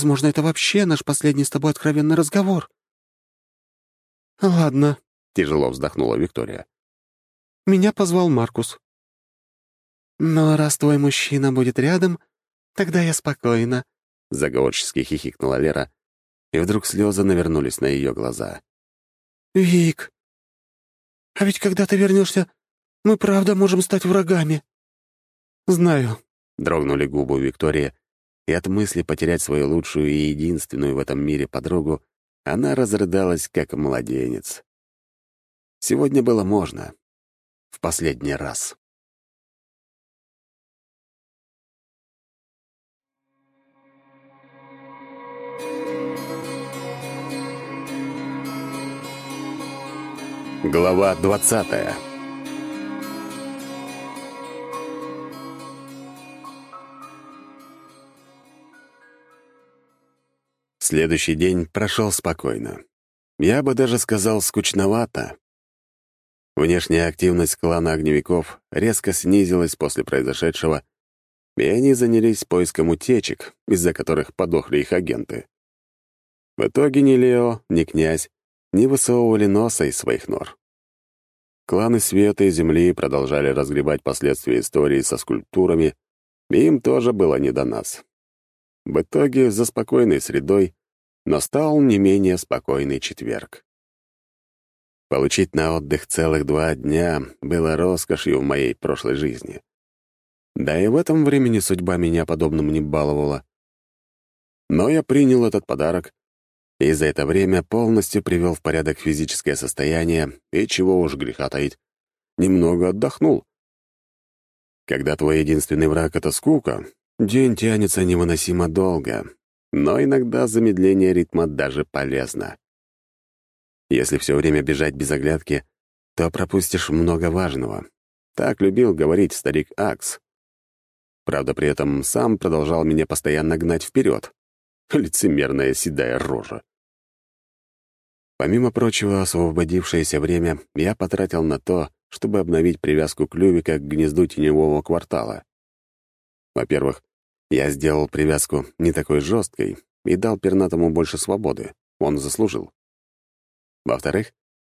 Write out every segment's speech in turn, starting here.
Возможно, это вообще наш последний с тобой откровенный разговор». «Ладно», — тяжело вздохнула Виктория. «Меня позвал Маркус». «Но раз твой мужчина будет рядом, тогда я спокойна», — заговорчески хихикнула Лера, и вдруг слезы навернулись на ее глаза. «Вик, а ведь когда ты вернешься, мы правда можем стать врагами». «Знаю», — дрогнули губы Виктория, и от мысли потерять свою лучшую и единственную в этом мире подругу она разрыдалась, как младенец. Сегодня было можно. В последний раз. Глава двадцатая Следующий день прошел спокойно. Я бы даже сказал, скучновато. Внешняя активность клана огневиков резко снизилась после произошедшего, и они занялись поиском утечек, из-за которых подохли их агенты. В итоге ни Лео, ни князь не высовывали носа из своих нор. Кланы Света и Земли продолжали разгребать последствия истории со скульптурами, и им тоже было не до нас. В итоге за спокойной средой настал не менее спокойный четверг. Получить на отдых целых два дня было роскошью в моей прошлой жизни. Да и в этом времени судьба меня подобным не баловала. Но я принял этот подарок и за это время полностью привел в порядок физическое состояние и, чего уж греха таить, немного отдохнул. Когда твой единственный враг — это скука, день тянется невыносимо долго, но иногда замедление ритма даже полезно. Если все время бежать без оглядки, то пропустишь много важного. Так любил говорить старик Акс. Правда, при этом сам продолжал меня постоянно гнать вперед. Лицемерная седая рожа. Помимо прочего, освободившееся время я потратил на то, чтобы обновить привязку клювика к гнезду теневого квартала. Во-первых, я сделал привязку не такой жесткой и дал пернатому больше свободы. Он заслужил. Во-вторых,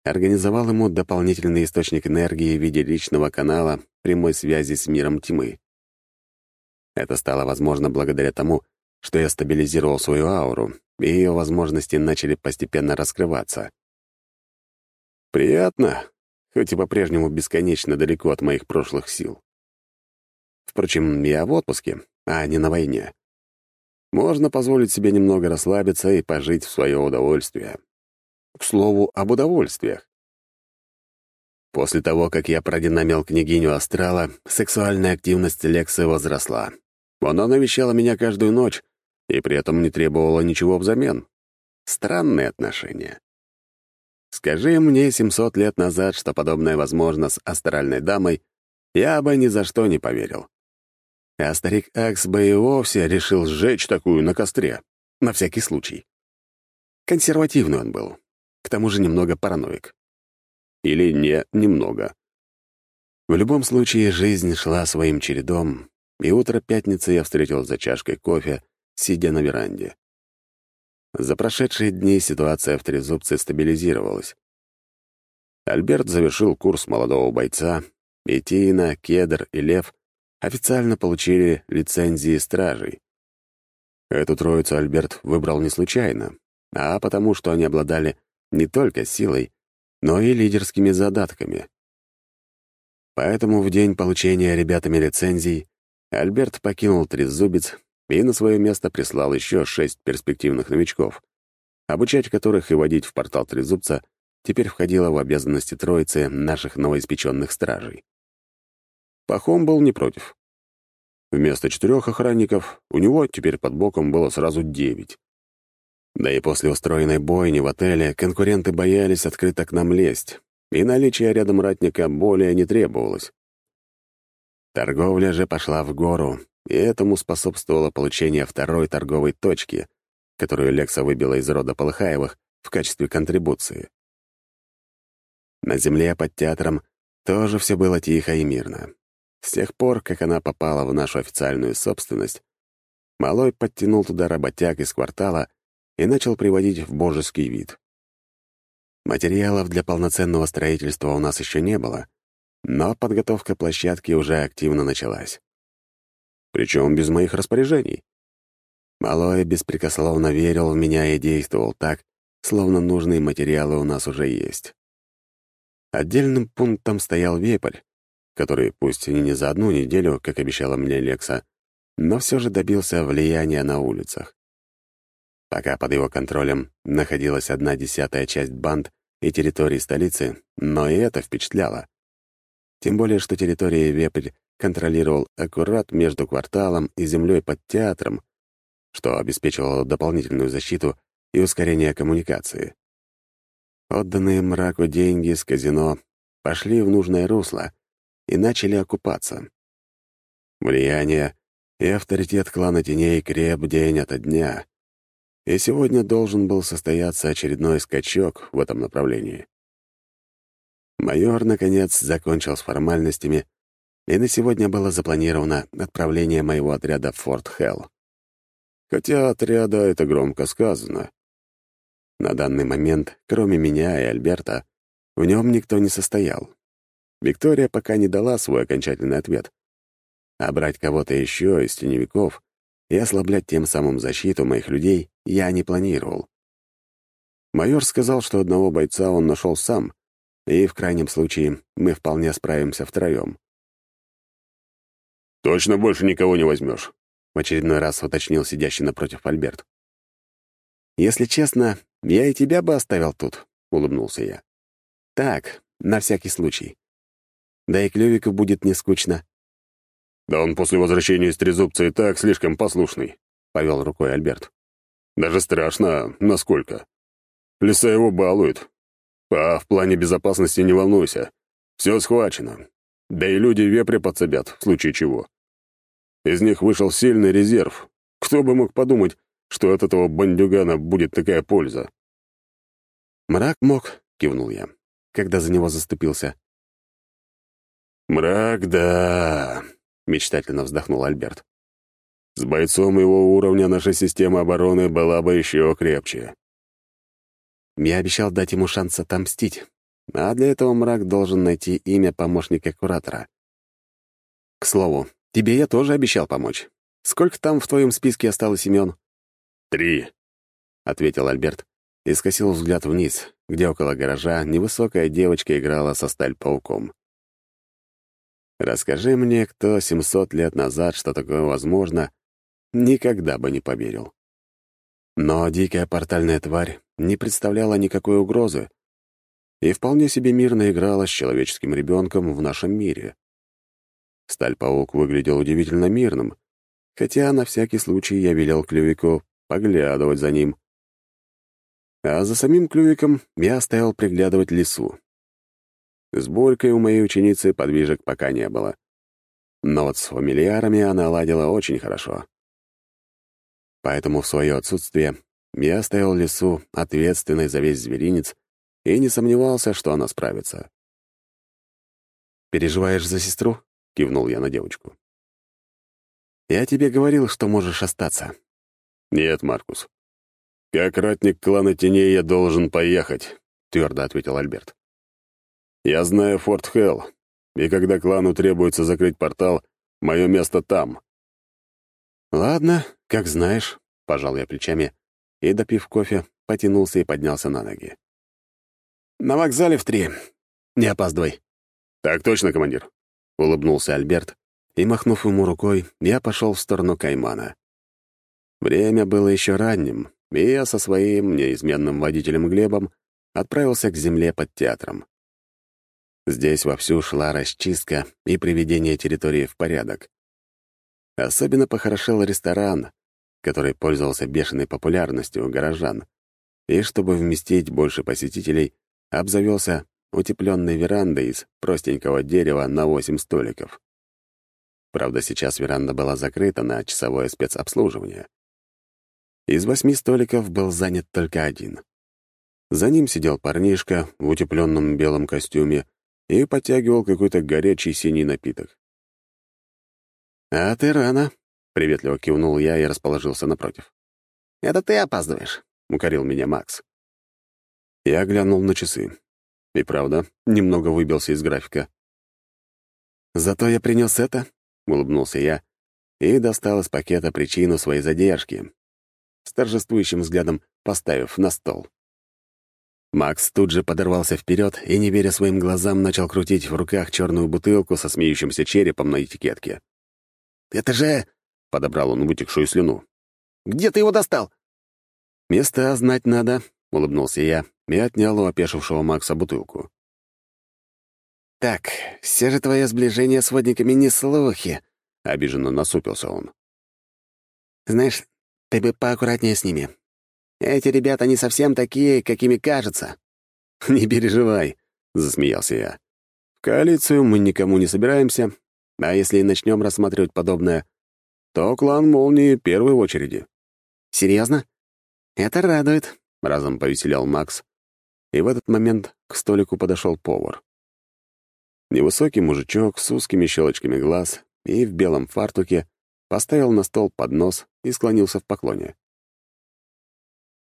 организовал ему дополнительный источник энергии в виде личного канала прямой связи с миром тьмы. Это стало возможно благодаря тому, что я стабилизировал свою ауру, и ее возможности начали постепенно раскрываться. Приятно, хоть и по-прежнему бесконечно далеко от моих прошлых сил. Впрочем, я в отпуске, а не на войне. Можно позволить себе немного расслабиться и пожить в свое удовольствие. К слову, об удовольствиях. После того, как я продинамил княгиню Астрала, сексуальная активность Лексы возросла. Она навещала меня каждую ночь и при этом не требовала ничего взамен. Странные отношения. Скажи мне 700 лет назад, что подобное возможно с астральной дамой, я бы ни за что не поверил. А старик Акс бы и вовсе решил сжечь такую на костре. На всякий случай. Консервативный он был. К тому же немного параноик. Или не немного. В любом случае, жизнь шла своим чередом, и утро пятницы я встретил за чашкой кофе, сидя на веранде. За прошедшие дни ситуация в Трезубце стабилизировалась. Альберт завершил курс молодого бойца, и Тина, Кедр и Лев официально получили лицензии стражей. Эту троицу Альберт выбрал не случайно, а потому что они обладали не только силой, но и лидерскими задатками. Поэтому в день получения ребятами лицензий Альберт покинул Трезубец и на свое место прислал еще шесть перспективных новичков, обучать которых и водить в портал Трезубца теперь входило в обязанности троицы наших новоиспеченных стражей. Пахом был не против. Вместо четырех охранников у него теперь под боком было сразу девять. Да и после устроенной бойни в отеле конкуренты боялись открыто к нам лезть, и наличие рядом ратника более не требовалось. Торговля же пошла в гору, и этому способствовало получение второй торговой точки, которую Лекса выбила из рода Полыхаевых в качестве контрибуции. На земле под театром тоже все было тихо и мирно. С тех пор, как она попала в нашу официальную собственность, Малой подтянул туда работяг из квартала и начал приводить в божеский вид. Материалов для полноценного строительства у нас еще не было, но подготовка площадки уже активно началась. Причем без моих распоряжений. Малой беспрекословно верил в меня и действовал так, словно нужные материалы у нас уже есть. Отдельным пунктом стоял вепрь, который, пусть и не за одну неделю, как обещала мне Лекса, но все же добился влияния на улицах. Пока под его контролем находилась одна десятая часть банд и территории столицы, но и это впечатляло. Тем более, что территория Вепрь контролировал аккурат между кварталом и землей под театром, что обеспечивало дополнительную защиту и ускорение коммуникации. Отданные мраку деньги с казино пошли в нужное русло и начали окупаться. Влияние и авторитет клана теней креп день ото дня, и сегодня должен был состояться очередной скачок в этом направлении. Майор, наконец, закончил с формальностями, и на сегодня было запланировано отправление моего отряда в Форт Хелл. Хотя отряда — это громко сказано. На данный момент, кроме меня и Альберта, в нем никто не состоял. Виктория пока не дала свой окончательный ответ. А брать кого-то еще из теневиков и ослаблять тем самым защиту моих людей я не планировал. Майор сказал, что одного бойца он нашел сам, и в крайнем случае мы вполне справимся втроем. «Точно больше никого не возьмешь?» — в очередной раз уточнил сидящий напротив Альберт. «Если честно, я и тебя бы оставил тут», — улыбнулся я. «Так, на всякий случай. Да и Клювику будет не скучно». «Да он после возвращения из Трезубца и так слишком послушный», — повел рукой Альберт. «Даже страшно, насколько. Лиса его балует, а в плане безопасности не волнуйся. Все схвачено. Да и люди вепря подсобят, в случае чего. Из них вышел сильный резерв. Кто бы мог подумать, что от этого бандюгана будет такая польза? «Мрак мог», — кивнул я, когда за него заступился. «Мрак, да», — мечтательно вздохнул Альберт. «С бойцом его уровня наша система обороны была бы еще крепче. Я обещал дать ему шанс отомстить, а для этого мрак должен найти имя помощника куратора. К слову, тебе я тоже обещал помочь. Сколько там в твоем списке осталось имен? «Три», — ответил Альберт и скосил взгляд вниз, где около гаража невысокая девочка играла со сталь-пауком. Расскажи мне, кто 700 лет назад, что такое возможно, никогда бы не поверил. Но дикая портальная тварь не представляла никакой угрозы и вполне себе мирно играла с человеческим ребенком в нашем мире. Сталь-паук выглядел удивительно мирным, хотя на всякий случай я велел Клювику поглядывать за ним. А за самим Клювиком я оставил приглядывать лесу. С Борькой у моей ученицы подвижек пока не было. Но вот с фамильярами она ладила очень хорошо. Поэтому в свое отсутствие я оставил лесу ответственной за весь зверинец и не сомневался, что она справится. «Переживаешь за сестру?» — кивнул я на девочку. «Я тебе говорил, что можешь остаться». «Нет, Маркус. Как ратник клана теней я должен поехать», — твердо ответил Альберт. «Я знаю Форт Хелл, и когда клану требуется закрыть портал, мое место там». «Ладно, как знаешь», — пожал я плечами и, допив кофе, потянулся и поднялся на ноги. «На вокзале в три. Не опаздывай». «Так точно, командир», — улыбнулся Альберт, и, махнув ему рукой, я пошел в сторону Каймана. Время было еще ранним, и я со своим неизменным водителем Глебом отправился к земле под театром. Здесь вовсю шла расчистка и приведение территории в порядок. Особенно похорошел ресторан, который пользовался бешеной популярностью у горожан, и, чтобы вместить больше посетителей, обзавелся утепленной верандой из простенького дерева на восемь столиков. Правда, сейчас веранда была закрыта на часовое спецобслуживание. Из восьми столиков был занят только один. За ним сидел парнишка в утепленном белом костюме и подтягивал какой-то горячий синий напиток. «А ты рано», — приветливо кивнул я и расположился напротив. «Это ты опаздываешь», — укорил меня Макс. Я глянул на часы. И правда, немного выбился из графика. «Зато я принес это», — улыбнулся я и достал из пакета причину своей задержки, с торжествующим взглядом поставив на стол. Макс тут же подорвался вперед и, не веря своим глазам, начал крутить в руках черную бутылку со смеющимся черепом на этикетке. «Это же...» — подобрал он вытекшую слюну. «Где ты его достал?» «Места знать надо», — улыбнулся я и отнял у опешившего Макса бутылку. «Так, все же твое сближение с водниками не слухи», — обиженно насупился он. «Знаешь, ты бы поаккуратнее с ними. Эти ребята не совсем такие, какими кажутся». «Не переживай», — засмеялся я. «В коалицию мы никому не собираемся, а если и начнем рассматривать подобное, то клан Молнии — в очереди». «Серьезно? Это радует», — разом повеселял Макс. И в этот момент к столику подошел повар. Невысокий мужичок с узкими щелочками глаз и в белом фартуке поставил на стол поднос и склонился в поклоне.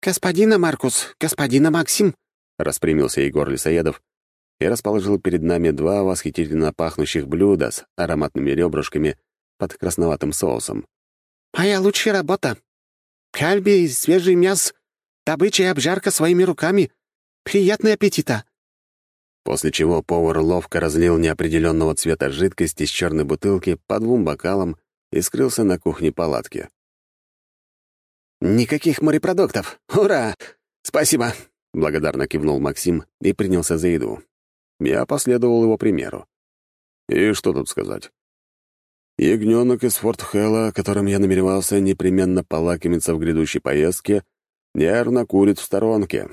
«Господина Маркус, господина Максим!» — распрямился Егор Лисоедов и расположил перед нами два восхитительно пахнущих блюда с ароматными ребрышками под красноватым соусом. «Моя лучшая работа. Кальби свежий мяс, добыча и обжарка своими руками. Приятного аппетита!» После чего повар ловко разлил неопределенного цвета жидкость из черной бутылки по двум бокалам и скрылся на кухне палатки. «Никаких морепродуктов! Ура! Спасибо!» — благодарно кивнул Максим и принялся за еду. Я последовал его примеру. И что тут сказать? Ягненок из Форт Хэлла, которым я намеревался непременно полакомиться в грядущей поездке, нервно курит в сторонке.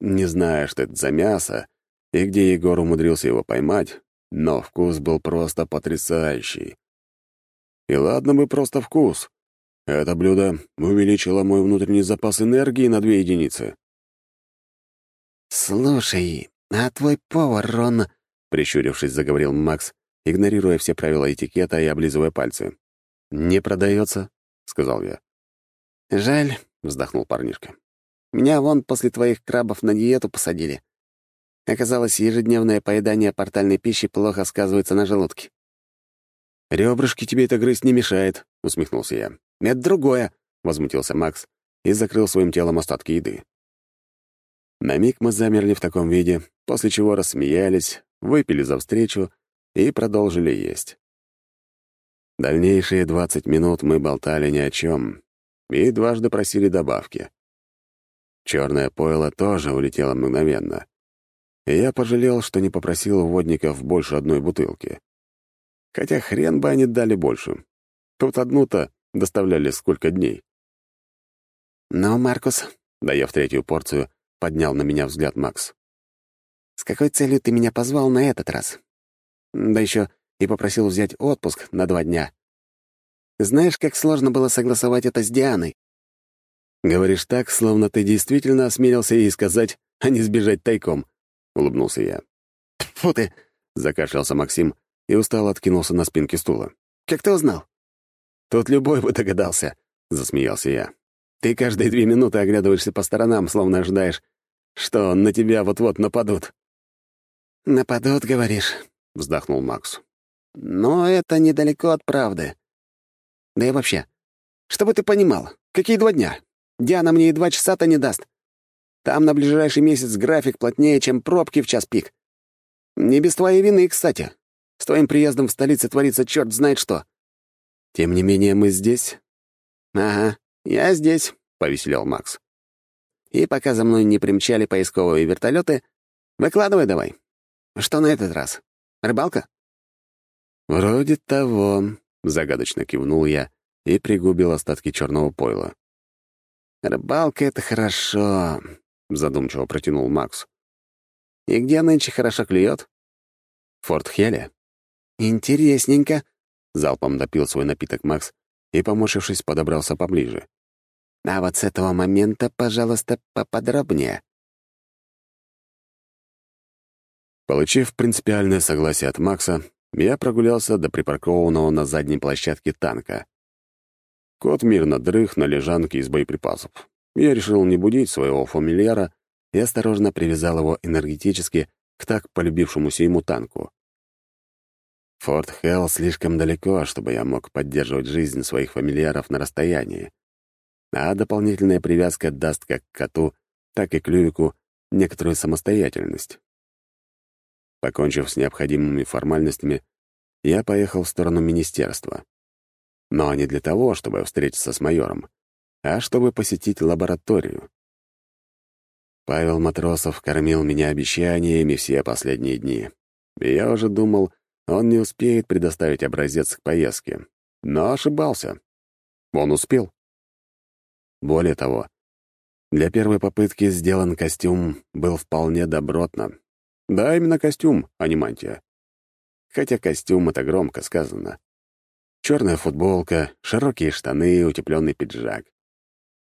Не знаю, что это за мясо и где Егор умудрился его поймать, но вкус был просто потрясающий. И ладно бы просто вкус. Это блюдо увеличило мой внутренний запас энергии на две единицы. «Слушай, а твой повар, Рон...» — прищурившись, заговорил Макс, игнорируя все правила этикета и облизывая пальцы. «Не продается», — сказал я. «Жаль», — вздохнул парнишка. «Меня вон после твоих крабов на диету посадили. Оказалось, ежедневное поедание портальной пищи плохо сказывается на желудке». «Ребрышки тебе это грызть не мешает», — усмехнулся я. «Это другое», — возмутился Макс и закрыл своим телом остатки еды. На миг мы замерли в таком виде, после чего рассмеялись, выпили за встречу и продолжили есть. Дальнейшие двадцать минут мы болтали ни о чем и дважды просили добавки. Черное пойло тоже улетело мгновенно, и я пожалел, что не попросил водников больше одной бутылки. Хотя хрен бы они дали больше. Тут одну-то доставляли сколько дней. «Ну, Маркус», — доев третью порцию, поднял на меня взгляд Макс. «С какой целью ты меня позвал на этот раз? Да еще и попросил взять отпуск на два дня. Знаешь, как сложно было согласовать это с Дианой?» «Говоришь так, словно ты действительно осмелился ей сказать, а не сбежать тайком», — улыбнулся я. «Фу ты!» — закашлялся Максим и устало откинулся на спинке стула. «Как ты узнал?» «Тут любой бы догадался», — засмеялся я. «Ты каждые две минуты оглядываешься по сторонам, словно ожидаешь, что на тебя вот-вот нападут». «Нападут, говоришь?» — вздохнул Макс. «Но это недалеко от правды. Да и вообще, чтобы ты понимал, какие два дня? Диана мне и два часа-то не даст. Там на ближайший месяц график плотнее, чем пробки в час пик. Не без твоей вины, кстати. С твоим приездом в столице творится черт знает что. Тем не менее, мы здесь. Ага, я здесь, — повеселел Макс. И пока за мной не примчали поисковые вертолеты, выкладывай давай. Что на этот раз? Рыбалка? Вроде того, — загадочно кивнул я и пригубил остатки черного пойла. «Рыбалка — это хорошо», — задумчиво протянул Макс. «И где нынче хорошо клюет?» «Форт Хеле». «Интересненько», — залпом допил свой напиток Макс и, поморщившись, подобрался поближе. «А вот с этого момента, пожалуйста, поподробнее». Получив принципиальное согласие от Макса, я прогулялся до припаркованного на задней площадке танка. Кот мирно дрых на лежанке из боеприпасов. Я решил не будить своего фамильяра и осторожно привязал его энергетически к так полюбившемуся ему танку. Форт Хелл слишком далеко, чтобы я мог поддерживать жизнь своих фамильяров на расстоянии. А дополнительная привязка даст как коту, так и клювику некоторую самостоятельность. Покончив с необходимыми формальностями, я поехал в сторону министерства. Но не для того, чтобы встретиться с майором, а чтобы посетить лабораторию. Павел Матросов кормил меня обещаниями все последние дни. И я уже думал, он не успеет предоставить образец к поездке. Но ошибался. Он успел. Более того, для первой попытки сделан костюм был вполне добротно. Да, именно костюм, а не мантия. Хотя костюм — это громко сказано. Черная футболка, широкие штаны, утепленный пиджак.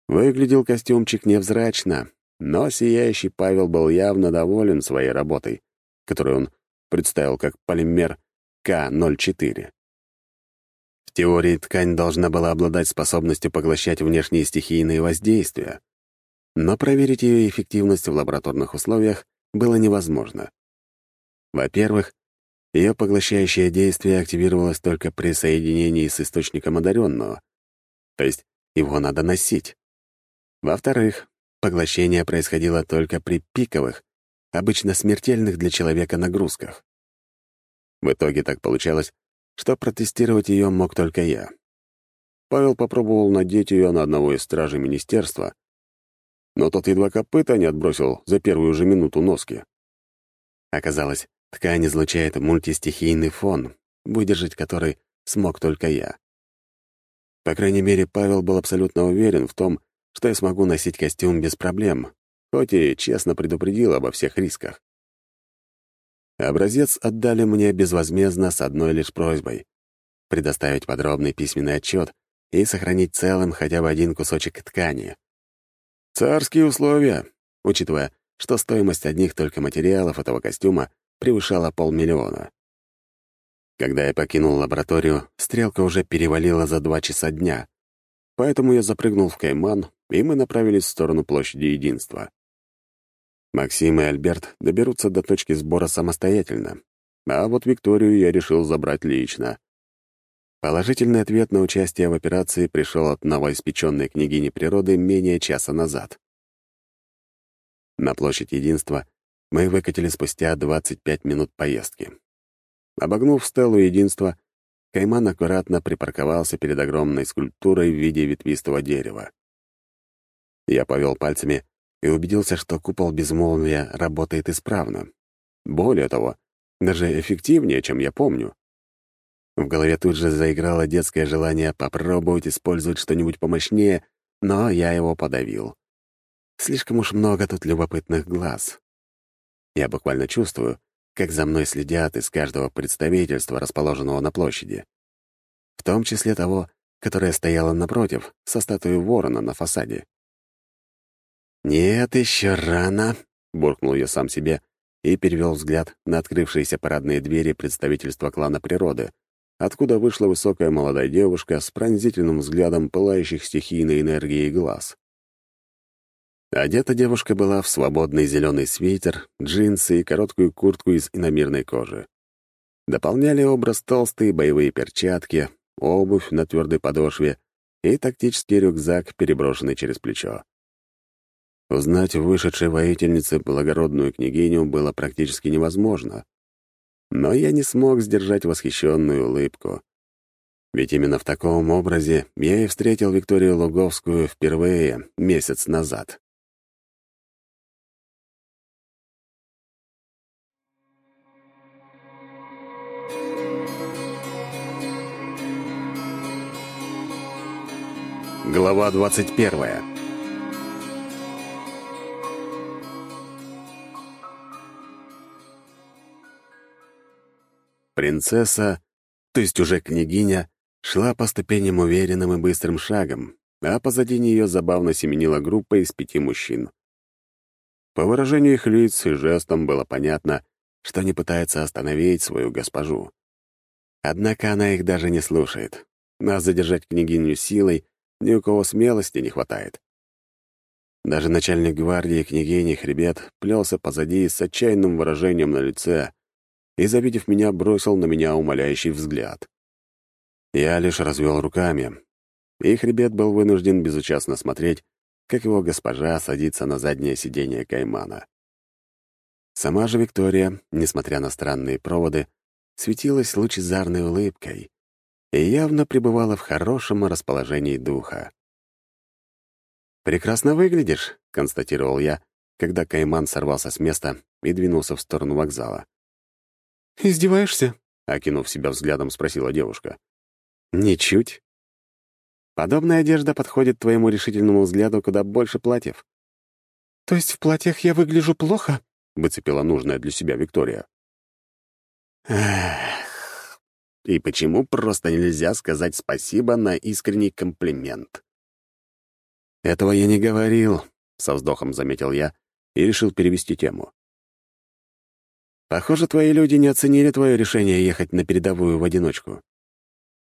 Выглядел костюмчик невзрачно, но сияющий Павел был явно доволен своей работой, которую он представил как полимер К-04. В теории ткань должна была обладать способностью поглощать внешние стихийные воздействия, но проверить ее эффективность в лабораторных условиях было невозможно. Во-первых, ее поглощающее действие активировалось только при соединении с источником одаренного, то есть его надо носить. Во-вторых, поглощение происходило только при пиковых, обычно смертельных для человека нагрузках. В итоге так получалось, что протестировать ее мог только я. Павел попробовал надеть ее на одного из стражей министерства, но тот едва копыта не отбросил за первую же минуту носки. Оказалось, ткань излучает мультистихийный фон, выдержать который смог только я. По крайней мере, Павел был абсолютно уверен в том, что я смогу носить костюм без проблем, хоть и честно предупредил обо всех рисках. Образец отдали мне безвозмездно с одной лишь просьбой — предоставить подробный письменный отчет и сохранить целым хотя бы один кусочек ткани. Царские условия, учитывая, что стоимость одних только материалов этого костюма превышала полмиллиона. Когда я покинул лабораторию, стрелка уже перевалила за два часа дня, поэтому я запрыгнул в кайман, и мы направились в сторону площади Единства. Максим и Альберт доберутся до точки сбора самостоятельно, а вот Викторию я решил забрать лично. Положительный ответ на участие в операции пришел от новоиспеченной княгини природы менее часа назад. На площадь Единства мы выкатили спустя 25 минут поездки. Обогнув стелу Единства, Кайман аккуратно припарковался перед огромной скульптурой в виде ветвистого дерева. Я повел пальцами и убедился, что купол безмолвия работает исправно. Более того, даже эффективнее, чем я помню. В голове тут же заиграло детское желание попробовать использовать что-нибудь помощнее, но я его подавил. Слишком уж много тут любопытных глаз. Я буквально чувствую, как за мной следят из каждого представительства, расположенного на площади. В том числе того, которое стояло напротив, со статуей ворона на фасаде. «Нет, еще рано», — буркнул я сам себе и перевел взгляд на открывшиеся парадные двери представительства клана природы, откуда вышла высокая молодая девушка с пронзительным взглядом пылающих стихийной энергией глаз. Одета девушка была в свободный зеленый свитер, джинсы и короткую куртку из иномирной кожи. Дополняли образ толстые боевые перчатки, обувь на твердой подошве и тактический рюкзак, переброшенный через плечо. Узнать вышедшей воительницы благородную княгиню было практически невозможно. Но я не смог сдержать восхищенную улыбку. Ведь именно в таком образе я и встретил Викторию Луговскую впервые месяц назад. Глава 21 Принцесса, то есть уже княгиня, шла по ступеням уверенным и быстрым шагом, а позади нее забавно семенила группа из пяти мужчин. По выражению их лиц и жестам было понятно, что они пытаются остановить свою госпожу. Однако она их даже не слушает. а задержать княгиню силой ни у кого смелости не хватает. Даже начальник гвардии княгини Хребет плелся позади с отчаянным выражением на лице и, завидев меня, бросил на меня умоляющий взгляд. Я лишь развел руками, и Хребет был вынужден безучастно смотреть, как его госпожа садится на заднее сиденье каймана. Сама же Виктория, несмотря на странные проводы, светилась лучезарной улыбкой и явно пребывала в хорошем расположении духа. «Прекрасно выглядишь», — констатировал я, когда Кайман сорвался с места и двинулся в сторону вокзала. «Издеваешься?» — окинув себя взглядом, спросила девушка. «Ничуть. Подобная одежда подходит твоему решительному взгляду куда больше платьев». «То есть в платьях я выгляжу плохо?» — выцепила нужная для себя Виктория. Эх, и почему просто нельзя сказать спасибо на искренний комплимент? «Этого я не говорил», — со вздохом заметил я и решил перевести тему. «Похоже, твои люди не оценили твое решение ехать на передовую в одиночку».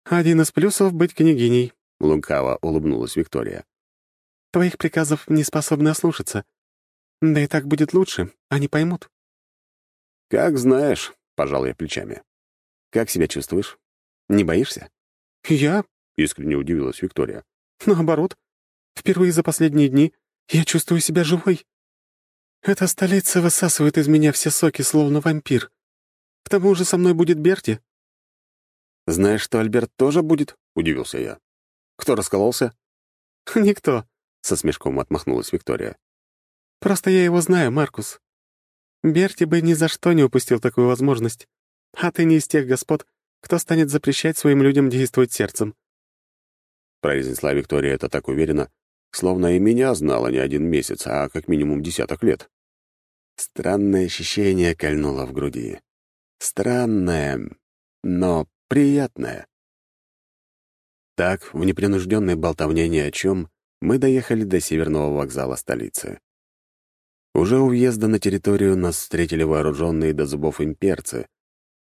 «Один из плюсов — быть княгиней», — лукаво улыбнулась Виктория. «Твоих приказов не способны ослушаться. Да и так будет лучше, они поймут». «Как знаешь», — пожал я плечами. «Как себя чувствуешь? Не боишься?» «Я?» — искренне удивилась Виктория. «Наоборот. Впервые за последние дни я чувствую себя живой. Эта столица высасывает из меня все соки, словно вампир. К тому же со мной будет Берти». «Знаешь, что Альберт тоже будет?» — удивился я. «Кто раскололся?» «Никто», — со смешком отмахнулась Виктория. «Просто я его знаю, Маркус. Берти бы ни за что не упустил такую возможность. А ты не из тех господ, кто станет запрещать своим людям действовать сердцем». Произнесла Виктория это так уверенно, Словно и меня знала не один месяц, а как минимум десяток лет. Странное ощущение кольнуло в груди. Странное, но приятное. Так, в непринужденной болтовне ни о чем, мы доехали до северного вокзала столицы. Уже у въезда на территорию нас встретили вооруженные до зубов имперцы,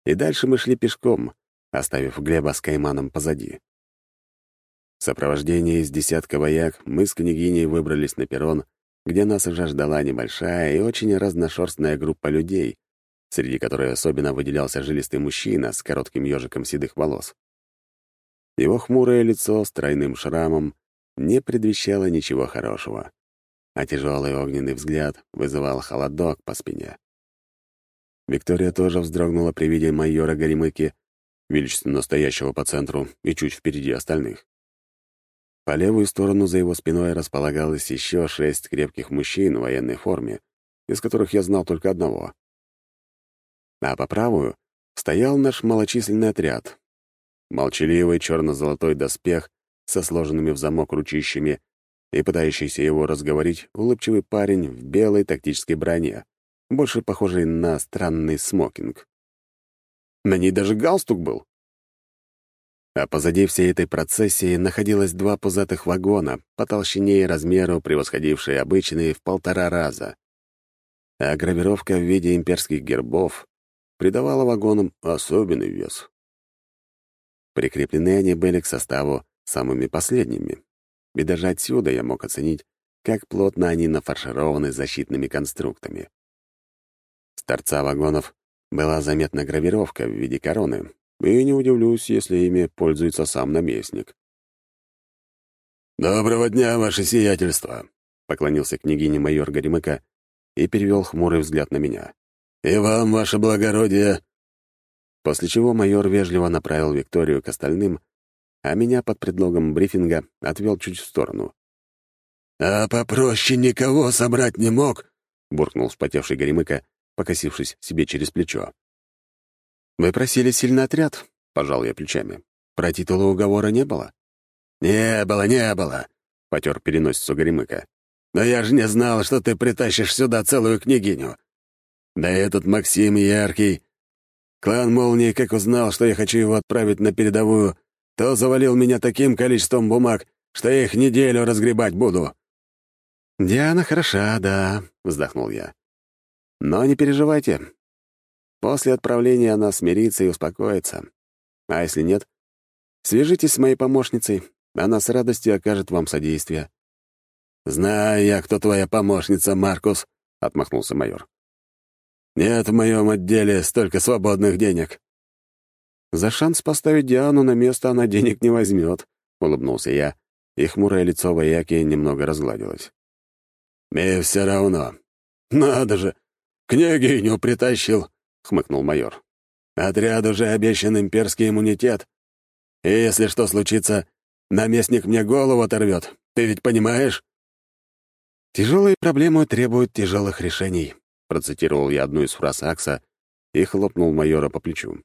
и дальше мы шли пешком, оставив Глеба с Кайманом позади. В сопровождении из десятка вояк мы с княгиней выбрались на перрон, где нас уже ждала небольшая и очень разношерстная группа людей, среди которой особенно выделялся жилистый мужчина с коротким ежиком седых волос. Его хмурое лицо с тройным шрамом не предвещало ничего хорошего, а тяжелый огненный взгляд вызывал холодок по спине. Виктория тоже вздрогнула при виде майора Горемыки, величественно стоящего по центру и чуть впереди остальных. По левую сторону за его спиной располагалось еще шесть крепких мужчин в военной форме, из которых я знал только одного. А по правую стоял наш малочисленный отряд. Молчаливый черно-золотой доспех со сложенными в замок ручищами и пытающийся его разговорить улыбчивый парень в белой тактической броне, больше похожий на странный смокинг. На ней даже галстук был. А позади всей этой процессии находилось два пузатых вагона, по толщине и размеру превосходившие обычные в полтора раза. А гравировка в виде имперских гербов придавала вагонам особенный вес. Прикреплены они были к составу самыми последними. И даже отсюда я мог оценить, как плотно они нафаршированы защитными конструктами. С торца вагонов была заметна гравировка в виде короны, и не удивлюсь, если ими пользуется сам наместник. «Доброго дня, ваше сиятельство!» — поклонился княгине майор Горемыка и перевел хмурый взгляд на меня. «И вам, ваше благородие!» После чего майор вежливо направил Викторию к остальным, а меня под предлогом брифинга отвел чуть в сторону. «А попроще никого собрать не мог?» — буркнул вспотевший Горемыка, покосившись себе через плечо. «Вы просили сильный отряд», — пожал я плечами. «Про титулы уговора не было?» «Не было, не было», — потер переносицу Горемыка. «Но я же не знал, что ты притащишь сюда целую княгиню. Да этот Максим Яркий. Клан Молнии, как узнал, что я хочу его отправить на передовую, то завалил меня таким количеством бумаг, что я их неделю разгребать буду». «Диана хороша, да», — вздохнул я. «Но не переживайте, После отправления она смирится и успокоится. А если нет, Свяжитесь с моей помощницей, она с радостью окажет вам содействие». «Знаю я, кто твоя помощница, Маркус», — отмахнулся майор. «Нет в моем отделе столько свободных денег». «За шанс поставить Диану на место она денег не возьмет», — улыбнулся я, и хмурое лицо вояки немного разгладилось. «И все равно. Надо же, княгиню притащил», — хмыкнул майор. «Отряд уже обещан имперский иммунитет. И если что случится, наместник мне голову оторвет. Ты ведь понимаешь?» «Тяжелые проблемы требуют тяжелых решений», — процитировал я одну из фраз Акса и хлопнул майора по плечу.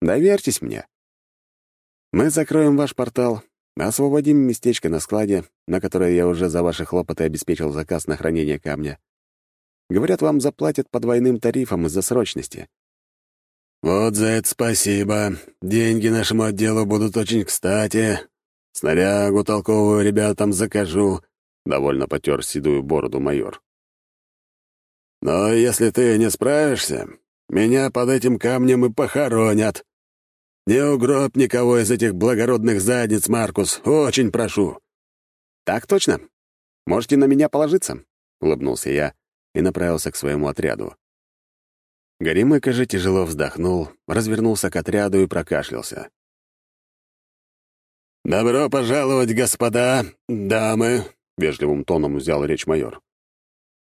«Доверьтесь мне. Мы закроем ваш портал, освободим местечко на складе, на которое я уже за ваши хлопоты обеспечил заказ на хранение камня. Говорят, вам заплатят по двойным тарифам из-за срочности». «Вот за это спасибо. Деньги нашему отделу будут очень кстати. Снарягу толковую ребятам закажу», — довольно потер седую бороду майор. «Но если ты не справишься, меня под этим камнем и похоронят. Не угробь никого из этих благородных задниц, Маркус, очень прошу». «Так точно. Можете на меня положиться», — улыбнулся я и направился к своему отряду. Горемыка же тяжело вздохнул, развернулся к отряду и прокашлялся. «Добро пожаловать, господа, дамы!» — вежливым тоном взял речь майор.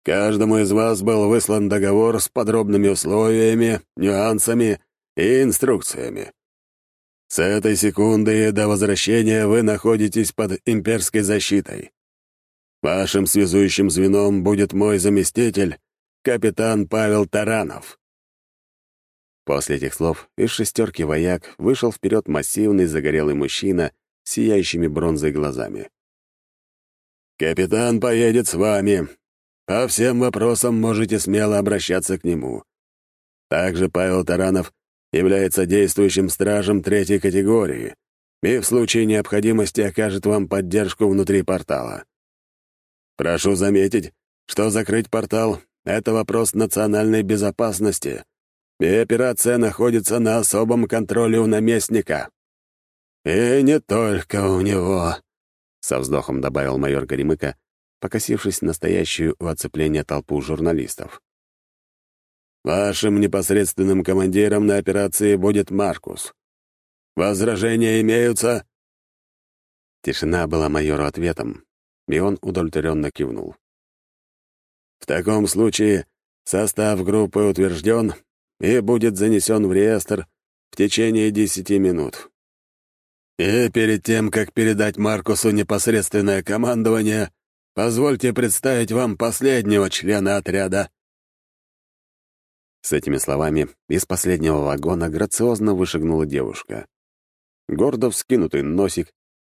«Каждому из вас был выслан договор с подробными условиями, нюансами и инструкциями. С этой секунды до возвращения вы находитесь под имперской защитой. Вашим связующим звеном будет мой заместитель, капитан Павел Таранов. После этих слов из шестерки вояк вышел вперед массивный загорелый мужчина с сияющими бронзой глазами. «Капитан поедет с вами. По всем вопросам можете смело обращаться к нему. Также Павел Таранов является действующим стражем третьей категории и в случае необходимости окажет вам поддержку внутри портала. Прошу заметить, что закрыть портал — это вопрос национальной безопасности, и операция находится на особом контроле у наместника. И не только у него, — со вздохом добавил майор Горемыка, покосившись настоящую у оцепления толпу журналистов. Вашим непосредственным командиром на операции будет Маркус. Возражения имеются?» Тишина была майору ответом, и он удовлетворенно кивнул. «В таком случае состав группы утвержден и будет занесен в реестр в течение десяти минут. И перед тем, как передать Маркусу непосредственное командование, позвольте представить вам последнего члена отряда». С этими словами из последнего вагона грациозно вышагнула девушка. Гордо вскинутый носик,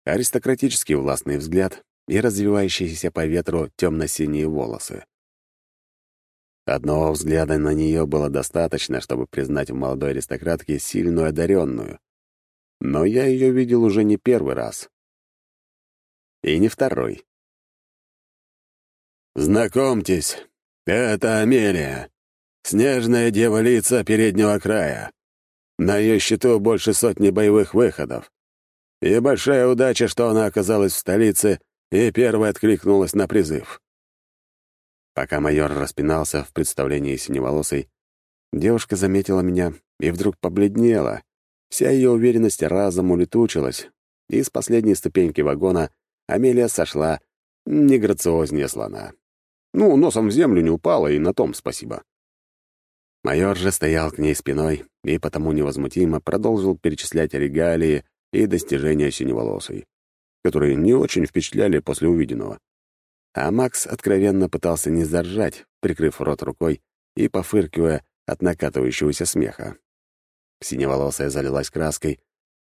аристократический властный взгляд и развивающиеся по ветру темно-синие волосы. Одного взгляда на нее было достаточно, чтобы признать в молодой аристократке сильную одаренную. Но я ее видел уже не первый раз. И не второй. «Знакомьтесь, это Амелия, снежная дева лица переднего края. На ее счету больше сотни боевых выходов. И большая удача, что она оказалась в столице и первой откликнулась на призыв. Пока майор распинался в представлении синеволосой, девушка заметила меня и вдруг побледнела. Вся ее уверенность разом улетучилась, и с последней ступеньки вагона Амелия сошла не грациознее слона. Ну, носом в землю не упала, и на том спасибо. Майор же стоял к ней спиной и потому невозмутимо продолжил перечислять регалии и достижения синеволосой, которые не очень впечатляли после увиденного. А Макс откровенно пытался не заржать, прикрыв рот рукой и пофыркивая от накатывающегося смеха. Синеволосая залилась краской,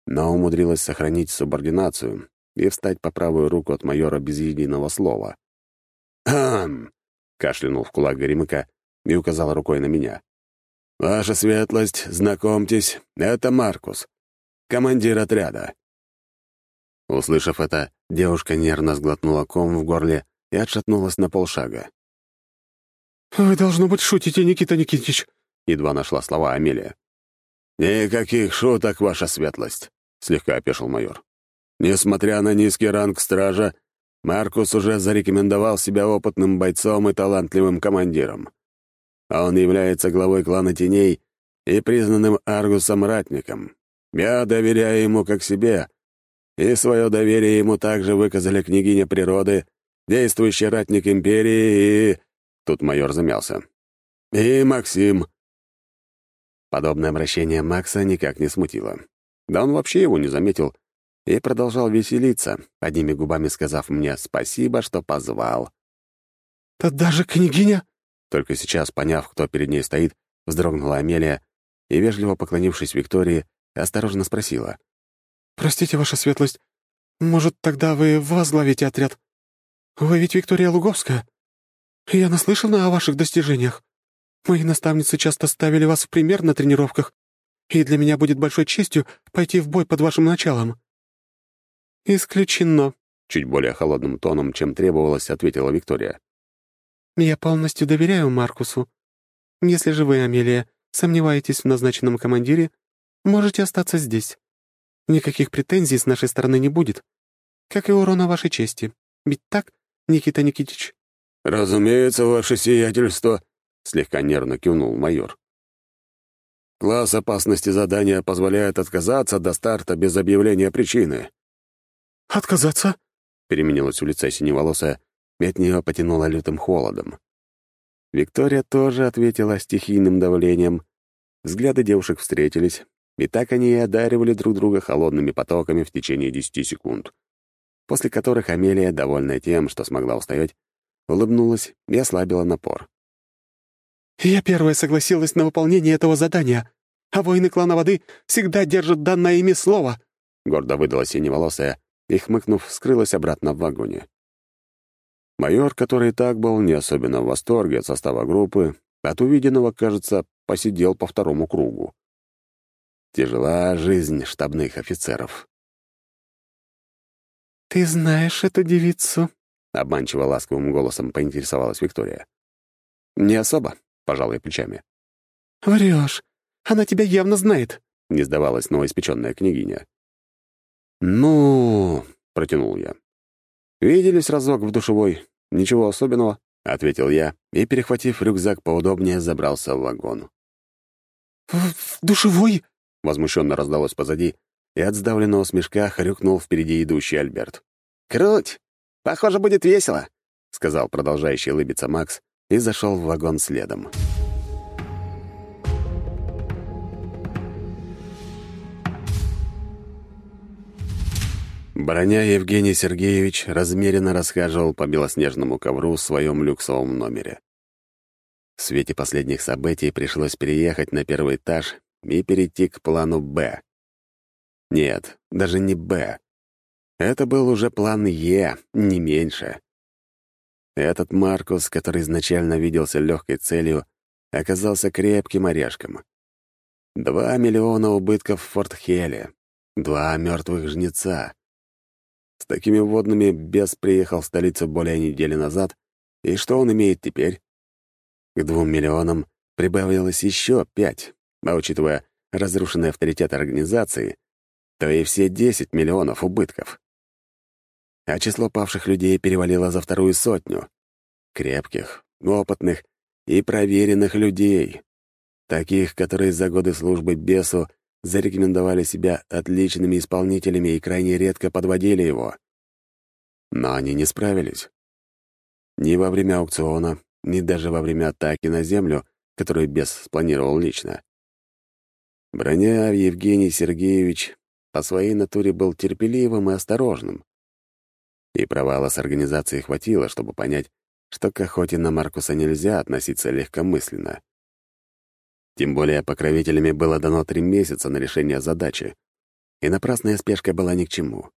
но умудрилась сохранить субординацию и встать по правую руку от майора без единого слова. «Хм!» — кашлянул в кулак Горемыка и указал рукой на меня. «Ваша светлость, знакомьтесь, это Маркус, командир отряда». Услышав это, девушка нервно сглотнула ком в горле и отшатнулась на полшага. «Вы, должно быть, шутите, Никита Никитич», — едва нашла слова Амелия. «Никаких шуток, ваша светлость. — слегка опешил майор. «Несмотря на низкий ранг стража, Маркус уже зарекомендовал себя опытным бойцом и талантливым командиром. Он является главой клана Теней и признанным Аргусом-ратником. Я доверяю ему как себе, и свое доверие ему также выказали княгиня природы, действующий ратник империи и...» Тут майор замялся. «И Максим». Подобное обращение Макса никак не смутило. Да он вообще его не заметил и продолжал веселиться, одними губами сказав мне «спасибо, что позвал». «Да даже княгиня?» Только сейчас, поняв, кто перед ней стоит, вздрогнула Амелия и, вежливо поклонившись Виктории, осторожно спросила. «Простите, ваша светлость, может, тогда вы возглавите отряд? Вы ведь Виктория Луговская. Я наслышана о ваших достижениях. Мои наставницы часто ставили вас в пример на тренировках, и для меня будет большой честью пойти в бой под вашим началом». «Исключено», — чуть более холодным тоном, чем требовалось, ответила Виктория. «Я полностью доверяю Маркусу. Если же вы, Амелия, сомневаетесь в назначенном командире, можете остаться здесь. Никаких претензий с нашей стороны не будет, как и урона вашей чести. Ведь так, Никита Никитич?» «Разумеется, ваше сиятельство», — слегка нервно кивнул майор. «Класс опасности задания позволяет отказаться до старта без объявления причины». «Отказаться?» — переменилась у лица синеволосая, и от нее потянуло лютым холодом. Виктория тоже ответила стихийным давлением. Взгляды девушек встретились, и так они и одаривали друг друга холодными потоками в течение десяти секунд, после которых Амелия, довольная тем, что смогла устоять, улыбнулась и ослабила напор. «Я первая согласилась на выполнение этого задания, а воины клана воды всегда держат данное ими слово», — гордо выдала синеволосая и, хмыкнув, скрылась обратно в вагоне. Майор, который и так был не особенно в восторге от состава группы, от увиденного, кажется, посидел по второму кругу. Тяжела жизнь штабных офицеров. «Ты знаешь эту девицу?» — обманчиво ласковым голосом поинтересовалась Виктория. «Не особо», — пожалуй плечами. «Врешь. Она тебя явно знает», — не сдавалась новоиспеченная княгиня. «Ну...» — протянул я. «Виделись разок в душевой. Ничего особенного», — ответил я и, перехватив рюкзак поудобнее, забрался в вагон. «В, в душевой?» — возмущенно раздалось позади, и от сдавленного смешка хрюкнул впереди идущий Альберт. «Круть! Похоже, будет весело», — сказал продолжающий улыбиться Макс и зашел в вагон следом. Броня Евгений Сергеевич размеренно расхаживал по белоснежному ковру в своем люксовом номере. В свете последних событий пришлось переехать на первый этаж и перейти к плану «Б». Нет, даже не «Б». Это был уже план «Е», не меньше. Этот Маркус, который изначально виделся легкой целью, оказался крепким орешком. Два миллиона убытков в Форт-Хеле, два мертвых жнеца. С такими водными бес приехал в столицу более недели назад, и что он имеет теперь? К двум миллионам прибавилось еще пять, а учитывая разрушенный авторитет организации, то и все 10 миллионов убытков а число павших людей перевалило за вторую сотню. Крепких, опытных и проверенных людей. Таких, которые за годы службы бесу зарекомендовали себя отличными исполнителями и крайне редко подводили его. Но они не справились. Ни во время аукциона, ни даже во время атаки на Землю, которую бес спланировал лично. Броня Евгений Сергеевич по своей натуре был терпеливым и осторожным. И провала с организацией хватило, чтобы понять, что к охоте на Маркуса нельзя относиться легкомысленно. Тем более покровителями было дано три месяца на решение задачи, и напрасная спешка была ни к чему.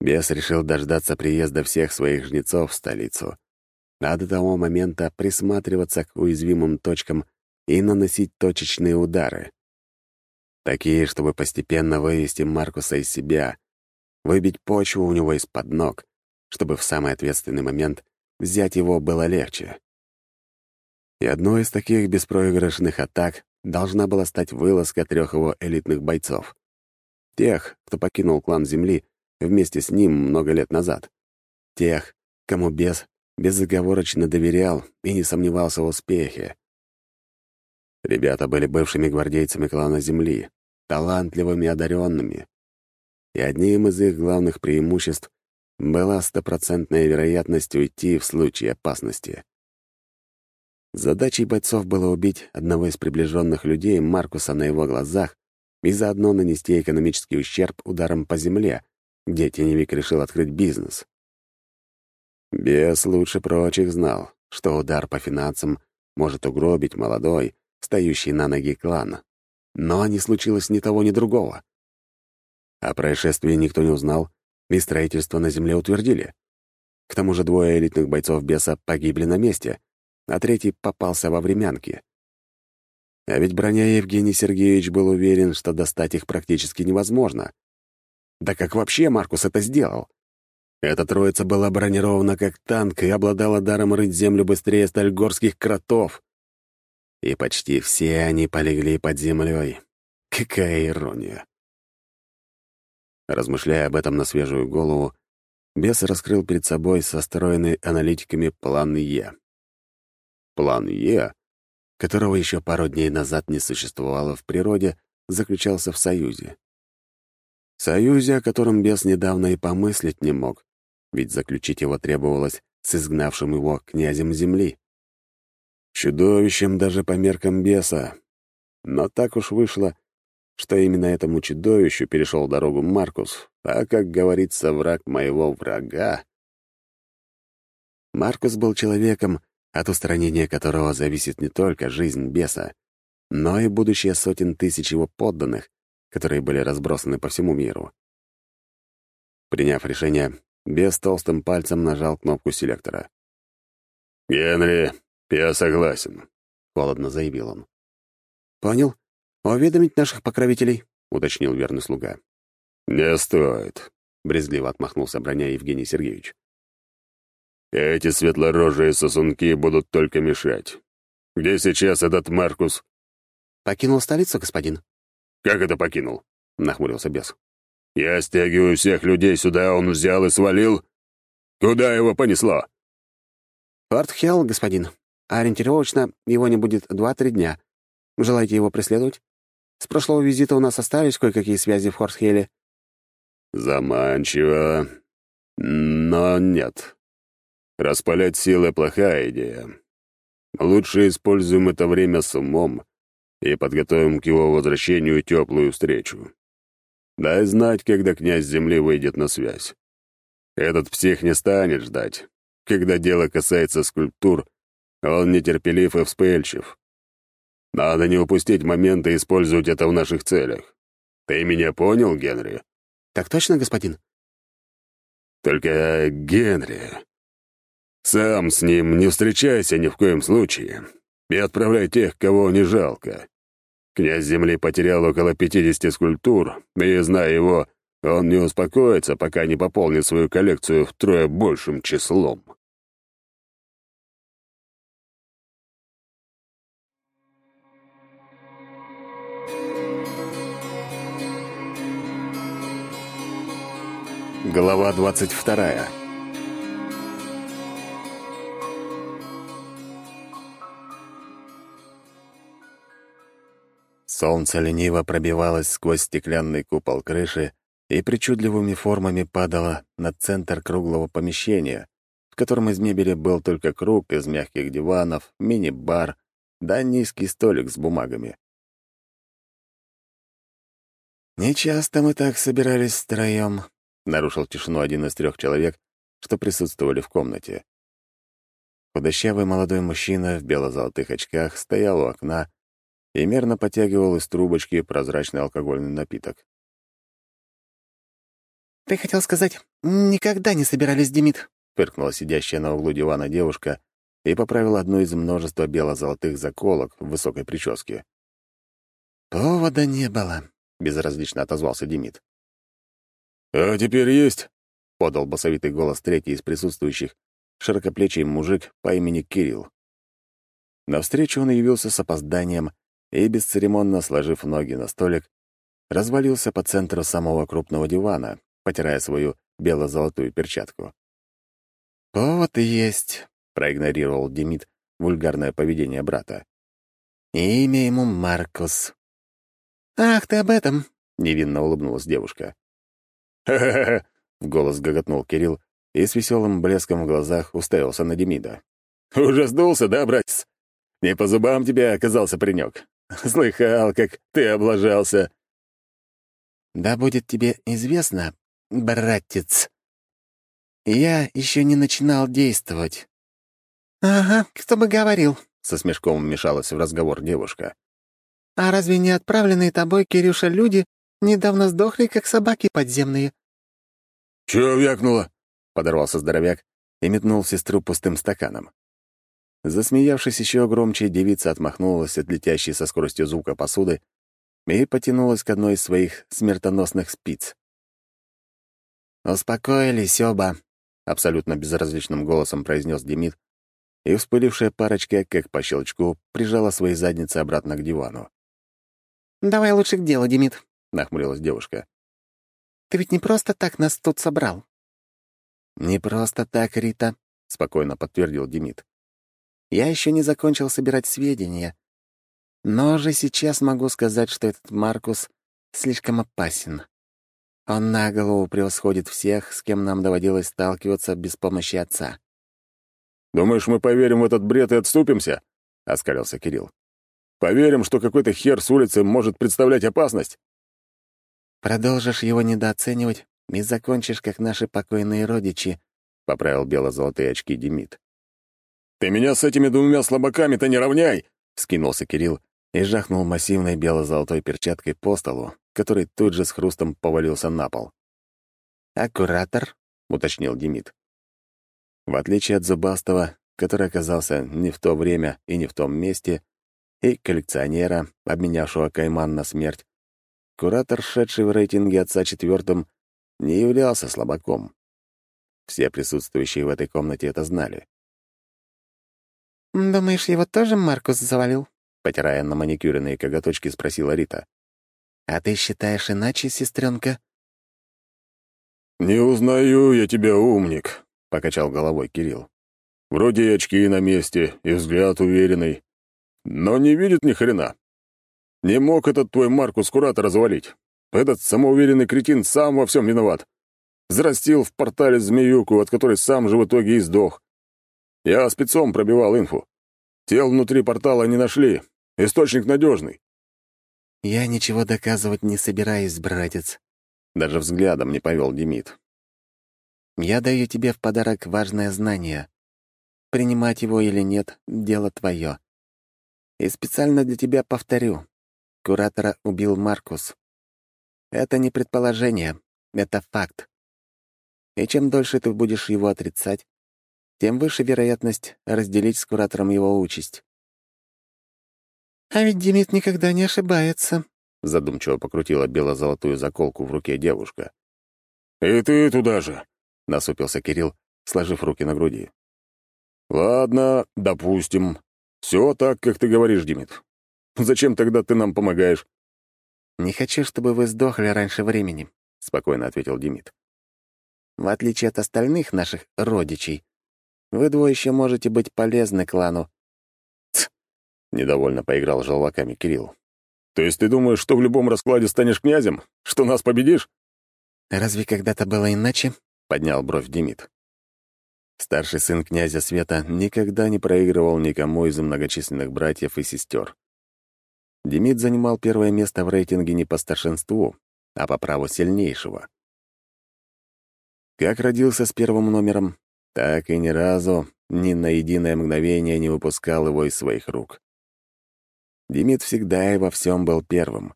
Бес решил дождаться приезда всех своих жнецов в столицу, а до того момента присматриваться к уязвимым точкам и наносить точечные удары. Такие, чтобы постепенно вывести Маркуса из себя, выбить почву у него из-под ног, чтобы в самый ответственный момент взять его было легче. И одной из таких беспроигрышных атак должна была стать вылазка трех его элитных бойцов. Тех, кто покинул клан Земли вместе с ним много лет назад. Тех, кому бес безоговорочно доверял и не сомневался в успехе. Ребята были бывшими гвардейцами клана Земли, талантливыми и одаренными. И одним из их главных преимуществ была стопроцентная вероятность уйти в случае опасности. Задачей бойцов было убить одного из приближенных людей Маркуса на его глазах и заодно нанести экономический ущерб ударом по земле, где теневик решил открыть бизнес. Бес лучше прочих знал, что удар по финансам может угробить молодой, стоящий на ноги клан. Но не случилось ни того, ни другого. О происшествии никто не узнал, и строительство на земле утвердили. К тому же двое элитных бойцов беса погибли на месте, а третий попался во времянке. А ведь броня Евгений Сергеевич был уверен, что достать их практически невозможно. Да как вообще Маркус это сделал? Эта троица была бронирована как танк и обладала даром рыть землю быстрее стальгорских кротов. И почти все они полегли под землей. Какая ирония. Размышляя об этом на свежую голову, бес раскрыл перед собой состроенный аналитиками план Е. План Е, которого еще пару дней назад не существовало в природе, заключался в союзе. Союзе, о котором бес недавно и помыслить не мог, ведь заключить его требовалось с изгнавшим его князем земли. Чудовищем даже по меркам беса. Но так уж вышло, что именно этому чудовищу перешел дорогу Маркус, а, как говорится, враг моего врага. Маркус был человеком, от устранения которого зависит не только жизнь беса, но и будущее сотен тысяч его подданных, которые были разбросаны по всему миру. Приняв решение, бес толстым пальцем нажал кнопку селектора. «Генри, я согласен», — холодно заявил он. «Понял. Уведомить наших покровителей», — уточнил верный слуга. «Не стоит», — брезгливо отмахнулся броня Евгений Сергеевич. Эти светлорожие сосунки будут только мешать. Где сейчас этот Маркус?» «Покинул столицу, господин». «Как это покинул?» — нахмурился бес. «Я стягиваю всех людей сюда, он взял и свалил. Куда его понесло?» «Форт Хелл, господин. Ориентировочно его не будет два-три дня. Желаете его преследовать? С прошлого визита у нас остались кое-какие связи в Хорсхеле». «Заманчиво. Но нет. Распалять силы — плохая идея. Лучше используем это время с умом и подготовим к его возвращению теплую встречу. Дай знать, когда князь Земли выйдет на связь. Этот псих не станет ждать. Когда дело касается скульптур, он нетерпелив и вспыльчив. Надо не упустить момент и использовать это в наших целях. Ты меня понял, Генри? Так точно, господин. Только, Генри, сам с ним не встречайся ни в коем случае и отправляй тех, кого не жалко. Князь Земли потерял около 50 скульптур, и, зная его, он не успокоится, пока не пополнит свою коллекцию втрое большим числом. Глава двадцать вторая Солнце лениво пробивалось сквозь стеклянный купол крыши и причудливыми формами падало на центр круглого помещения, в котором из мебели был только круг из мягких диванов, мини-бар да низкий столик с бумагами. «Нечасто мы так собирались втроем», — нарушил тишину один из трех человек, что присутствовали в комнате. Худощавый молодой мужчина в бело-золотых очках стоял у окна и мерно потягивал из трубочки прозрачный алкогольный напиток. «Ты хотел сказать, никогда не собирались, Демид?» — фыркнула сидящая на углу дивана девушка и поправила одну из множества бело-золотых заколок в высокой прическе. «Повода не было», — безразлично отозвался Демид. «А теперь есть?» — подал басовитый голос третий из присутствующих, широкоплечий мужик по имени Кирилл. Навстречу он явился с опозданием и, бесцеремонно сложив ноги на столик, развалился по центру самого крупного дивана, потирая свою бело-золотую перчатку. «Повод есть», — проигнорировал Демид вульгарное поведение брата. «Имя ему Маркус». «Ах, ты об этом!» — невинно улыбнулась девушка. «Ха-ха-ха!» — в голос гоготнул Кирилл и с веселым блеском в глазах уставился на Демида. «Уже сдулся, да, братец? Не по зубам тебе оказался паренек. Слыхал, как ты облажался». «Да будет тебе известно, братец, я еще не начинал действовать». «Ага, кто бы говорил», — со смешком вмешалась в разговор девушка. «А разве не отправленные тобой, Кирюша, люди недавно сдохли, как собаки подземные?» «Чего вякнула?» — подорвался здоровяк и метнул сестру пустым стаканом. Засмеявшись еще громче, девица отмахнулась от летящей со скоростью звука посуды и потянулась к одной из своих смертоносных спиц. «Успокоились оба», — абсолютно безразличным голосом произнес Демид, и вспылившая парочка, как по щелчку, прижала свои задницы обратно к дивану. «Давай лучше к делу, Демид», — нахмурилась девушка. «Ты ведь не просто так нас тут собрал». «Не просто так, Рита», — спокойно подтвердил Демид. «Я еще не закончил собирать сведения, но уже сейчас могу сказать, что этот Маркус слишком опасен. Он на голову превосходит всех, с кем нам доводилось сталкиваться без помощи отца». «Думаешь, мы поверим в этот бред и отступимся?» — оскалился Кирилл. «Поверим, что какой-то хер с улицы может представлять опасность?» «Продолжишь его недооценивать и закончишь, как наши покойные родичи», — поправил бело-золотые очки Демид. «Ты меня с этими двумя слабаками-то не равняй!» — скинулся Кирилл и жахнул массивной бело-золотой перчаткой по столу, который тут же с хрустом повалился на пол. «А куратор?» — уточнил Демид. В отличие от Зубастого, который оказался не в то время и не в том месте, и коллекционера, обменявшего Кайман на смерть, Куратор, шедший в рейтинге отца четвертым, не являлся слабаком. Все присутствующие в этой комнате это знали. «Думаешь, его тоже Маркус завалил?» Потирая на маникюренные коготочки, спросила Рита. «А ты считаешь иначе, сестренка? «Не узнаю я тебя, умник», — покачал головой Кирилл. «Вроде и очки на месте, и взгляд уверенный, но не видит ни хрена. Не мог этот твой Маркус Курата развалить. Этот самоуверенный кретин сам во всем виноват. Зарастил в портале змеюку, от которой сам же в итоге и сдох. Я спецом пробивал инфу. Тел внутри портала не нашли. Источник надежный. «Я ничего доказывать не собираюсь, братец», — даже взглядом не повел Демид. «Я даю тебе в подарок важное знание. Принимать его или нет — дело твое. И специально для тебя повторю. Куратора убил Маркус. Это не предположение, это факт. И чем дольше ты будешь его отрицать, тем выше вероятность разделить с куратором его участь. «А ведь Демид никогда не ошибается», — задумчиво покрутила бело-золотую заколку в руке девушка. «И ты туда же», — насупился Кирилл, сложив руки на груди. «Ладно, допустим. Все так, как ты говоришь, Демид. Зачем тогда ты нам помогаешь?» «Не хочу, чтобы вы сдохли раньше времени», — спокойно ответил Демид. «В отличие от остальных наших родичей, вы двое еще можете быть полезны клану». «Тсс!» — недовольно поиграл желваками Кирилл. «То есть ты думаешь, что в любом раскладе станешь князем? Что нас победишь?» «Разве когда-то было иначе?» — поднял бровь Демид. Старший сын князя Света никогда не проигрывал никому из многочисленных братьев и сестер. Демид занимал первое место в рейтинге не по старшинству, а по праву сильнейшего. Как родился с первым номером, так и ни разу, ни на единое мгновение не выпускал его из своих рук. Демид всегда и во всем был первым.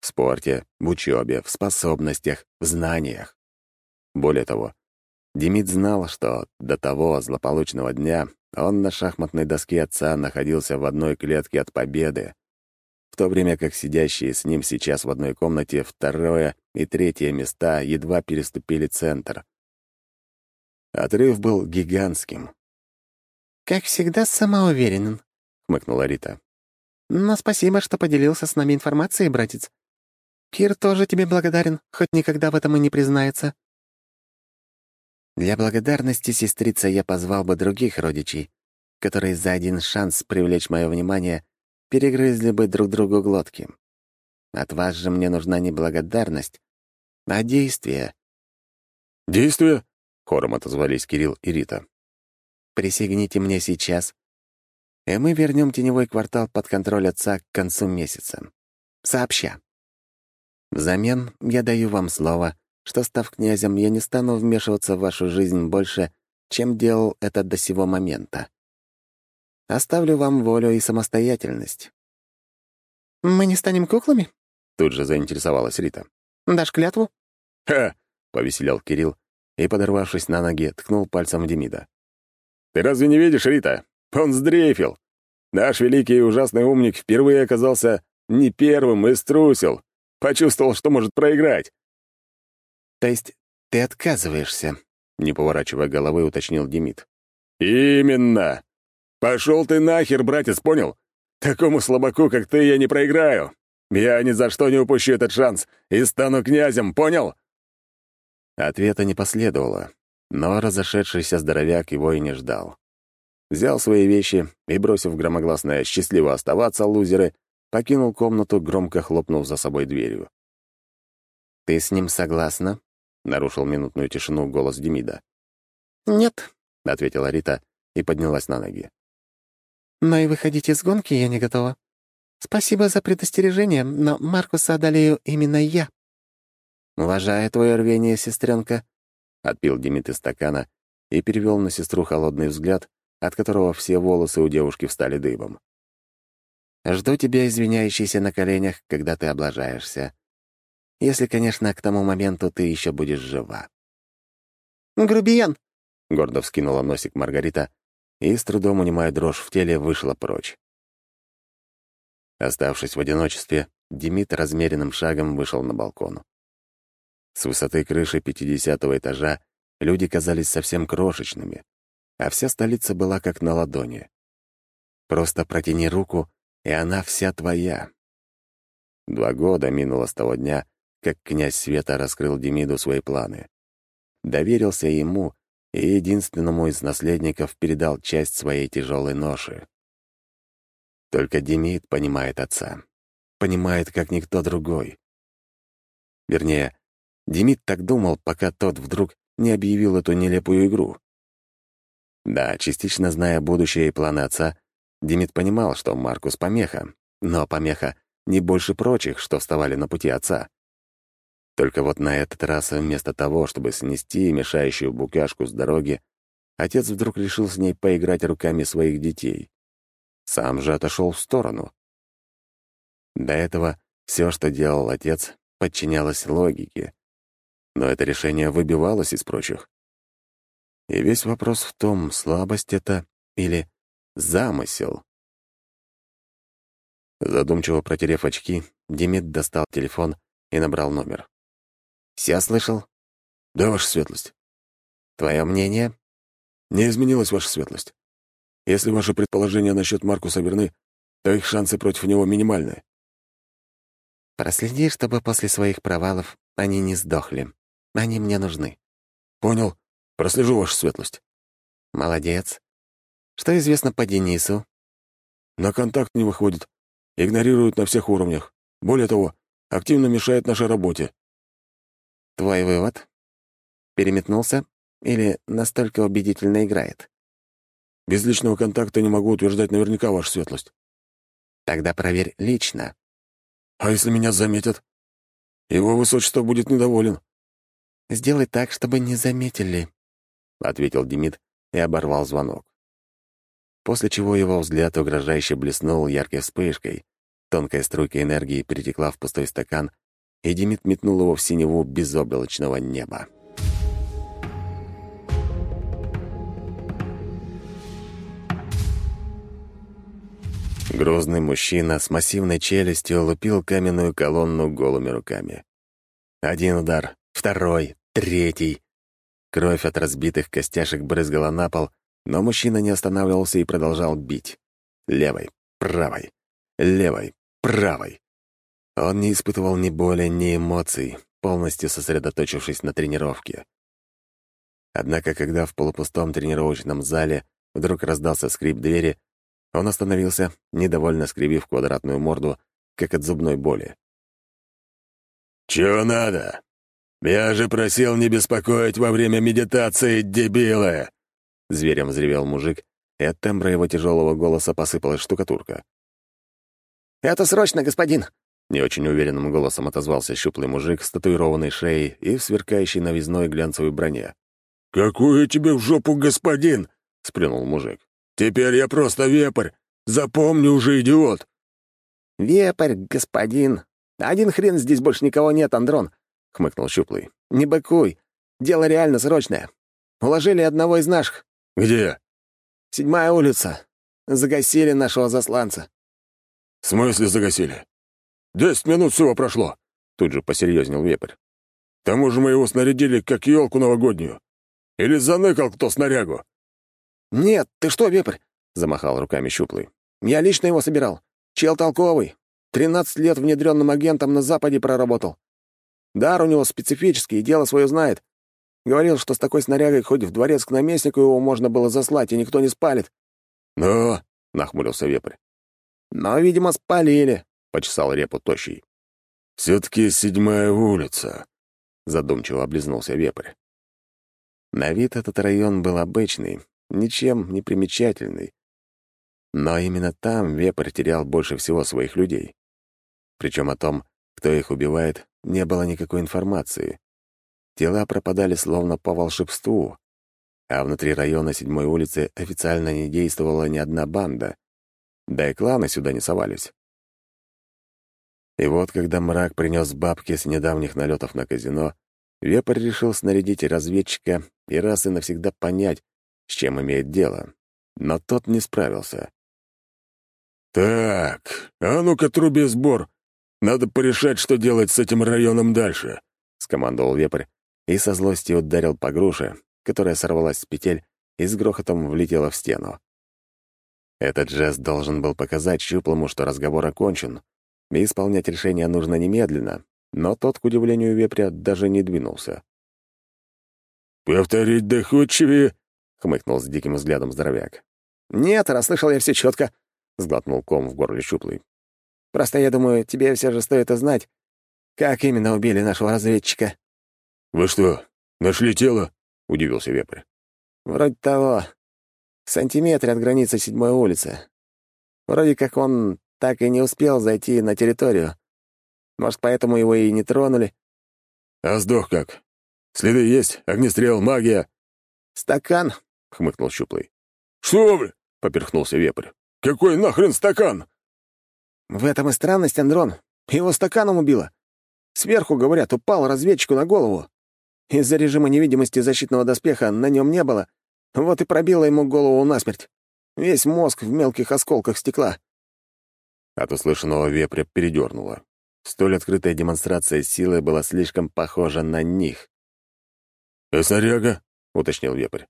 В спорте, в учебе, в способностях, в знаниях. Более того, Демид знал, что до того злополучного дня он на шахматной доске отца находился в одной клетке от победы, в то время как сидящие с ним сейчас в одной комнате второе и третье места едва переступили центр. Отрыв был гигантским. «Как всегда, самоуверенен», — хмыкнула Рита. «Но спасибо, что поделился с нами информацией, братец. Кир тоже тебе благодарен, хоть никогда в этом и не признается». Для благодарности, сестрица, я позвал бы других родичей, которые за один шанс привлечь мое внимание перегрызли бы друг другу глотки. От вас же мне нужна не благодарность, а действие. «Действие?» — хором отозвались Кирилл и Рита. «Присягните мне сейчас, и мы вернем теневой квартал под контроль отца к концу месяца. Сообща. Взамен я даю вам слово, что, став князем, я не стану вмешиваться в вашу жизнь больше, чем делал это до сего момента. Оставлю вам волю и самостоятельность». «Мы не станем куклами?» — тут же заинтересовалась Рита. «Дашь клятву?» «Ха!» — повеселял Кирилл и, подорвавшись на ноги, ткнул пальцем в Демида. «Ты разве не видишь, Рита? Он сдрейфил. Наш великий и ужасный умник впервые оказался не первым и струсил. Почувствовал, что может проиграть». «То есть ты отказываешься?» — не поворачивая головы, уточнил Демид. «Именно! Пошел ты нахер, братец, понял? Такому слабаку, как ты, я не проиграю. Я ни за что не упущу этот шанс и стану князем, понял?» Ответа не последовало, но разошедшийся здоровяк его и не ждал. Взял свои вещи и, бросив громогласное «счастливо оставаться, лузеры», покинул комнату, громко хлопнув за собой дверью. «Ты с ним согласна?» — нарушил минутную тишину голос Демида. «Нет», — ответила Рита и поднялась на ноги. «Но и выходить из гонки я не готова. Спасибо за предостережение, но Маркуса одолею именно я». «Уважаю твое рвение, сестренка», — отпил Демид из стакана и перевел на сестру холодный взгляд, от которого все волосы у девушки встали дыбом. «Жду тебя, извиняющийся на коленях, когда ты облажаешься. Если, конечно, к тому моменту ты еще будешь жива». «Грубиян!» — гордо вскинула носик Маргарита и, с трудом унимая дрожь в теле, вышла прочь. Оставшись в одиночестве, Демид размеренным шагом вышел на балкон. С высоты крыши пятидесятого этажа люди казались совсем крошечными, а вся столица была как на ладони. Просто протяни руку, и она вся твоя. Два года минуло с того дня, как князь Света раскрыл Демиду свои планы. Доверился ему и единственному из наследников передал часть своей тяжелой ноши. Только Демид понимает отца. Понимает, как никто другой. Вернее, Демид так думал, пока тот вдруг не объявил эту нелепую игру. Да, частично зная будущее и планы отца, Демид понимал, что Маркус — помеха, но помеха не больше прочих, что вставали на пути отца. Только вот на этот раз вместо того, чтобы снести мешающую букашку с дороги, отец вдруг решил с ней поиграть руками своих детей. Сам же отошел в сторону. До этого все, что делал отец, подчинялось логике. Но это решение выбивалось из прочих. И весь вопрос в том, слабость это или замысел. Задумчиво протерев очки, Демид достал телефон и набрал номер. «Все слышал?» «Да, ваша светлость». «Твое мнение?» «Не изменилась ваша светлость. Если ваши предположения насчет Маркуса верны, то их шансы против него минимальны». «Проследи, чтобы после своих провалов они не сдохли. Они мне нужны». «Понял. Прослежу вашу светлость». «Молодец. Что известно по Денису?» «На контакт не выходит. Игнорирует на всех уровнях. Более того, активно мешает нашей работе». «Твой вывод? Переметнулся? Или настолько убедительно играет?» «Без личного контакта не могу утверждать наверняка, ваша светлость». «Тогда проверь лично». «А если меня заметят? Его высочество будет недоволен». «Сделай так, чтобы не заметили», — ответил Демид и оборвал звонок. После чего его взгляд угрожающе блеснул яркой вспышкой, тонкая струйка энергии перетекла в пустой стакан, и Демид метнул его в синеву безоблачного неба. Грозный мужчина с массивной челюстью лупил каменную колонну голыми руками. Один удар, второй, третий. Кровь от разбитых костяшек брызгала на пол, но мужчина не останавливался и продолжал бить. Левой, правой, левой, правой. Он не испытывал ни боли, ни эмоций, полностью сосредоточившись на тренировке. Однако, когда в полупустом тренировочном зале вдруг раздался скрип двери, он остановился, недовольно скривив квадратную морду, как от зубной боли. «Чего надо? Я же просил не беспокоить во время медитации, дебилы!» Зверем взревел мужик, и от тембра его тяжелого голоса посыпалась штукатурка. «Это срочно, господин!» Не очень уверенным голосом отозвался щуплый мужик с татуированной шеей и в сверкающей новизной глянцевой броне. «Какую тебе в жопу, господин?» — сплюнул мужик. «Теперь я просто вепрь. Запомни уже, идиот!» «Вепрь, господин. Один хрен здесь больше никого нет, Андрон», — хмыкнул щуплый. «Не быкуй. Дело реально срочное. Уложили одного из наших». «Где?» «Седьмая улица. Загасили нашего засланца». «В смысле загасили? Десять минут всего прошло», — тут же посерьезнел вепрь. «К тому же мы его снарядили, как елку новогоднюю. Или заныкал кто снарягу?» «Нет, ты что, вепрь?» — замахал руками щуплый. «Я лично его собирал. Чел толковый. Тринадцать лет внедренным агентом на Западе проработал. Дар у него специфический, дело свое знает. Говорил, что с такой снарягой хоть в дворец к наместнику его можно было заслать, и никто не спалит». «Ну?» — нахмурился вепрь. «Но, видимо, спалили», — почесал репу тощий. «Все-таки седьмая улица», — задумчиво облизнулся вепрь. На вид этот район был обычный, ничем не примечательный. Но именно там вепрь терял больше всего своих людей. Причем о том, кто их убивает, не было никакой информации. Тела пропадали словно по волшебству, а внутри района седьмой улицы официально не действовала ни одна банда, да и кланы сюда не совались. И вот, когда мрак принес бабки с недавних налетов на казино, Вепрь решил снарядить разведчика и раз и навсегда понять, с чем имеет дело. Но тот не справился. «Так, а ну-ка труби сбор. Надо порешать, что делать с этим районом дальше», — скомандовал вепрь и со злостью ударил по груше, которая сорвалась с петель и с грохотом влетела в стену. Этот жест должен был показать Щуплому, что разговор окончен, и исполнять решение нужно немедленно, но тот, к удивлению вепря, даже не двинулся. «Повторить доходчивее?» — хмыкнул с диким взглядом здоровяк. «Нет, расслышал я все четко», — сглотнул ком в горле щуплый. «Просто я думаю, тебе все же стоит узнать, как именно убили нашего разведчика». «Вы что, нашли тело?» — удивился вепрь. «Вроде того. В сантиметре от границы седьмой улицы. Вроде как он так и не успел зайти на территорию, может, поэтому его и не тронули. А сдох как? Следы есть? Огнестрел, магия? Стакан, — хмыкнул Щуплый. Что вы? — поперхнулся вепрь. Какой нахрен стакан? В этом и странность, Андрон. Его стаканом убило. Сверху, говорят, упал разведчику на голову. Из-за режима невидимости защитного доспеха на нем не было. Вот и пробило ему голову насмерть. Весь мозг в мелких осколках стекла. От услышанного вепря передернуло. Столь открытая демонстрация силы была слишком похожа на них. «А снаряга?» — уточнил вепрь.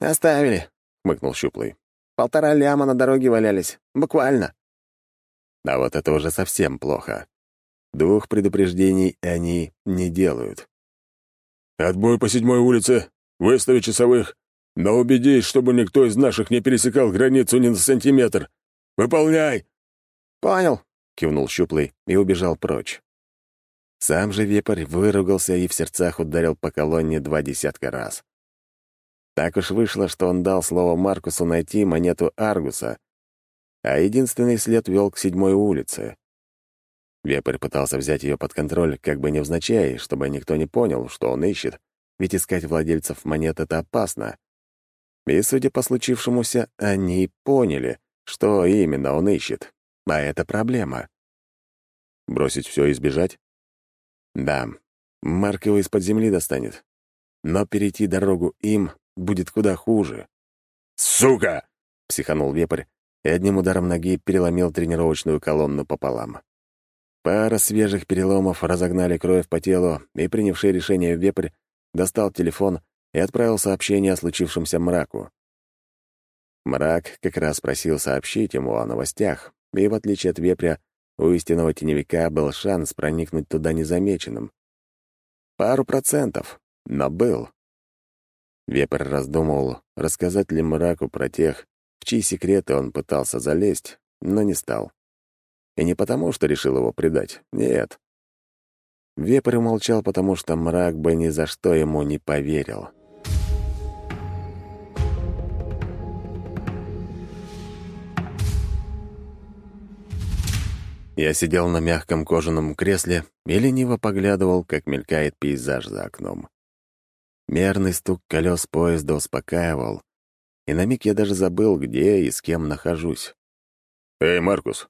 «Оставили», — хмыкнул Щуплый. «Полтора ляма на дороге валялись. Буквально». А вот это уже совсем плохо. Двух предупреждений они не делают. «Отбой по седьмой улице, выстави часовых, но убедись, чтобы никто из наших не пересекал границу ни на сантиметр. Выполняй!» «Понял», — кивнул щуплый и убежал прочь. Сам же вепрь выругался и в сердцах ударил по колонне два десятка раз. Так уж вышло, что он дал слово Маркусу найти монету Аргуса, а единственный след вел к седьмой улице. Вепрь пытался взять ее под контроль, как бы невзначай, чтобы никто не понял, что он ищет, ведь искать владельцев монет — это опасно. И, судя по случившемуся, они поняли, что именно он ищет. А это проблема. Бросить все и сбежать? Да, Марк его из-под земли достанет. Но перейти дорогу им будет куда хуже. «Сука!» — психанул вепрь и одним ударом ноги переломил тренировочную колонну пополам. Пара свежих переломов разогнали кровь по телу, и, принявший решение вепрь, достал телефон и отправил сообщение о случившемся мраку. Мрак как раз просил сообщить ему о новостях, и, в отличие от вепря, у истинного теневика был шанс проникнуть туда незамеченным. Пару процентов, но был. Вепрь раздумывал, рассказать ли мраку про тех, в чьи секреты он пытался залезть, но не стал. И не потому, что решил его предать, нет. Вепрь молчал, потому что мрак бы ни за что ему не поверил. Я сидел на мягком кожаном кресле и лениво поглядывал, как мелькает пейзаж за окном. Мерный стук колес поезда успокаивал, и на миг я даже забыл, где и с кем нахожусь. «Эй, Маркус,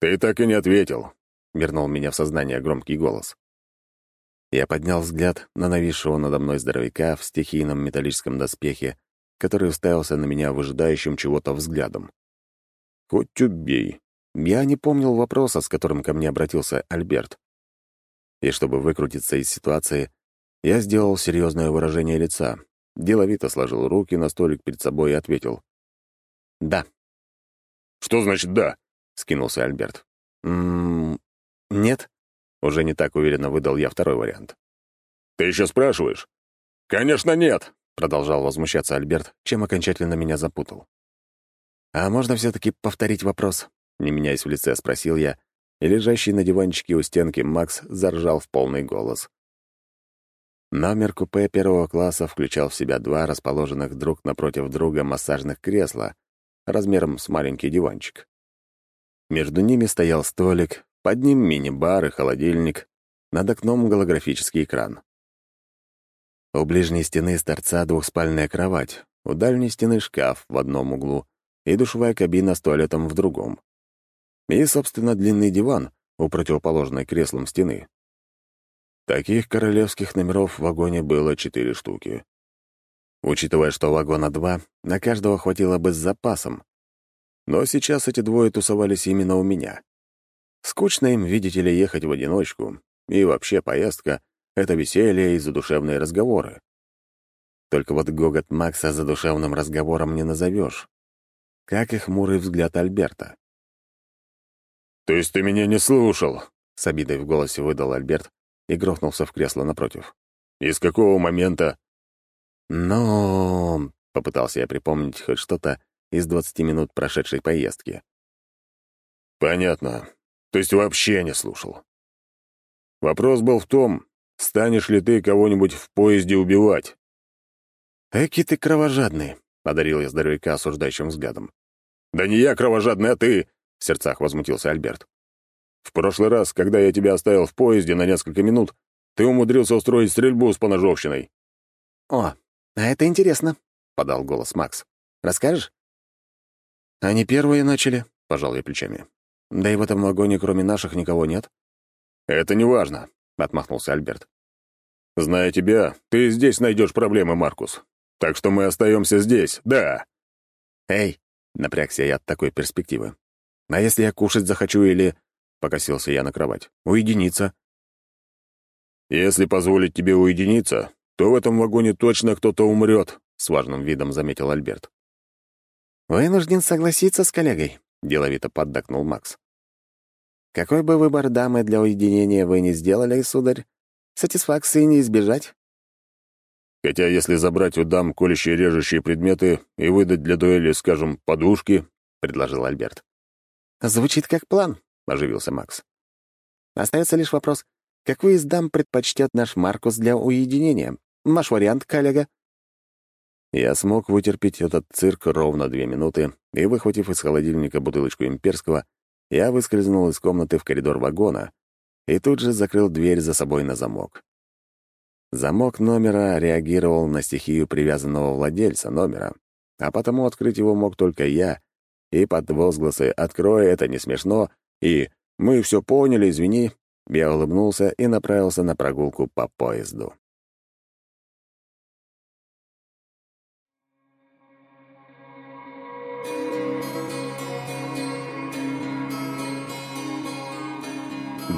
ты так и не ответил», — вернул меня в сознание громкий голос. Я поднял взгляд на нависшего надо мной здоровяка в стихийном металлическом доспехе, который уставился на меня выжидающим чего-то взглядом. Хоть убей. Я не помнил вопроса, с которым ко мне обратился Альберт. И чтобы выкрутиться из ситуации, я сделал серьезное выражение лица, деловито сложил руки на столик перед собой и ответил. «Да». «Что значит «да»?» — скинулся Альберт. «М -м нет Уже не так уверенно выдал я второй вариант. «Ты еще спрашиваешь?» «Конечно нет!» — продолжал возмущаться Альберт, чем окончательно меня запутал. «А можно все-таки повторить вопрос?» Не меняясь в лице, спросил я, и лежащий на диванчике у стенки Макс заржал в полный голос. Номер купе первого класса включал в себя два расположенных друг напротив друга массажных кресла размером с маленький диванчик. Между ними стоял столик, под ним мини-бар и холодильник, над окном голографический экран. У ближней стены с торца двухспальная кровать, у дальней стены шкаф в одном углу и душевая кабина с туалетом в другом. И, собственно, длинный диван у противоположной креслом стены. Таких королевских номеров в вагоне было четыре штуки. Учитывая, что вагона два, на каждого хватило бы с запасом. Но сейчас эти двое тусовались именно у меня. Скучно им, видите ли, ехать в одиночку, и вообще поездка — это веселье и задушевные разговоры. Только вот гогот Макса задушевным разговором не назовешь. Как и хмурый взгляд Альберта. «То есть ты меня не слушал?» — с обидой в голосе выдал Альберт и грохнулся в кресло напротив. «И с какого момента?» «Ну...» — попытался я припомнить хоть что-то из двадцати минут прошедшей поездки. «Понятно. То есть вообще не слушал. Вопрос был в том, станешь ли ты кого-нибудь в поезде убивать?» «Эки ты кровожадный», — одарил я здоровяка осуждающим взглядом. «Да не я кровожадный, а ты!» — в сердцах возмутился Альберт. «В прошлый раз, когда я тебя оставил в поезде на несколько минут, ты умудрился устроить стрельбу с поножовщиной». «О, а это интересно», — подал голос Макс. «Расскажешь?» «Они первые начали», — пожал я плечами. «Да и в этом вагоне кроме наших никого нет». «Это не важно», — отмахнулся Альберт. «Зная тебя, ты здесь найдешь проблемы, Маркус. Так что мы остаемся здесь, да». «Эй!» — напрягся я от такой перспективы. «А если я кушать захочу или...» — покосился я на кровать. «Уединиться?» «Если позволить тебе уединиться, то в этом вагоне точно кто-то умрет», — с важным видом заметил Альберт. «Вынужден согласиться с коллегой», — деловито поддакнул Макс. «Какой бы выбор дамы для уединения вы не сделали, сударь, сатисфакции не избежать. Хотя если забрать у дам колющие режущие предметы и выдать для дуэли, скажем, подушки, — предложил Альберт. «Звучит как план», — оживился Макс. «Остается лишь вопрос, какую из дам предпочтет наш Маркус для уединения? Ваш вариант, коллега?» Я смог вытерпеть этот цирк ровно две минуты, и, выхватив из холодильника бутылочку имперского, я выскользнул из комнаты в коридор вагона и тут же закрыл дверь за собой на замок. Замок номера реагировал на стихию привязанного владельца номера, а потому открыть его мог только я, и под возгласы «Открой, это не смешно!» и «Мы все поняли, извини!» я улыбнулся и направился на прогулку по поезду.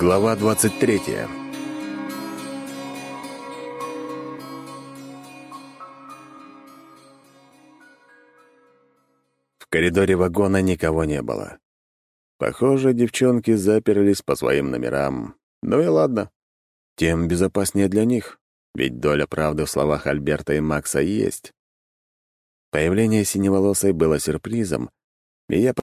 Глава 23 коридоре вагона никого не было. Похоже, девчонки заперлись по своим номерам. Ну и ладно. Тем безопаснее для них, ведь доля правды в словах Альберта и Макса есть. Появление синеволосой было сюрпризом, и я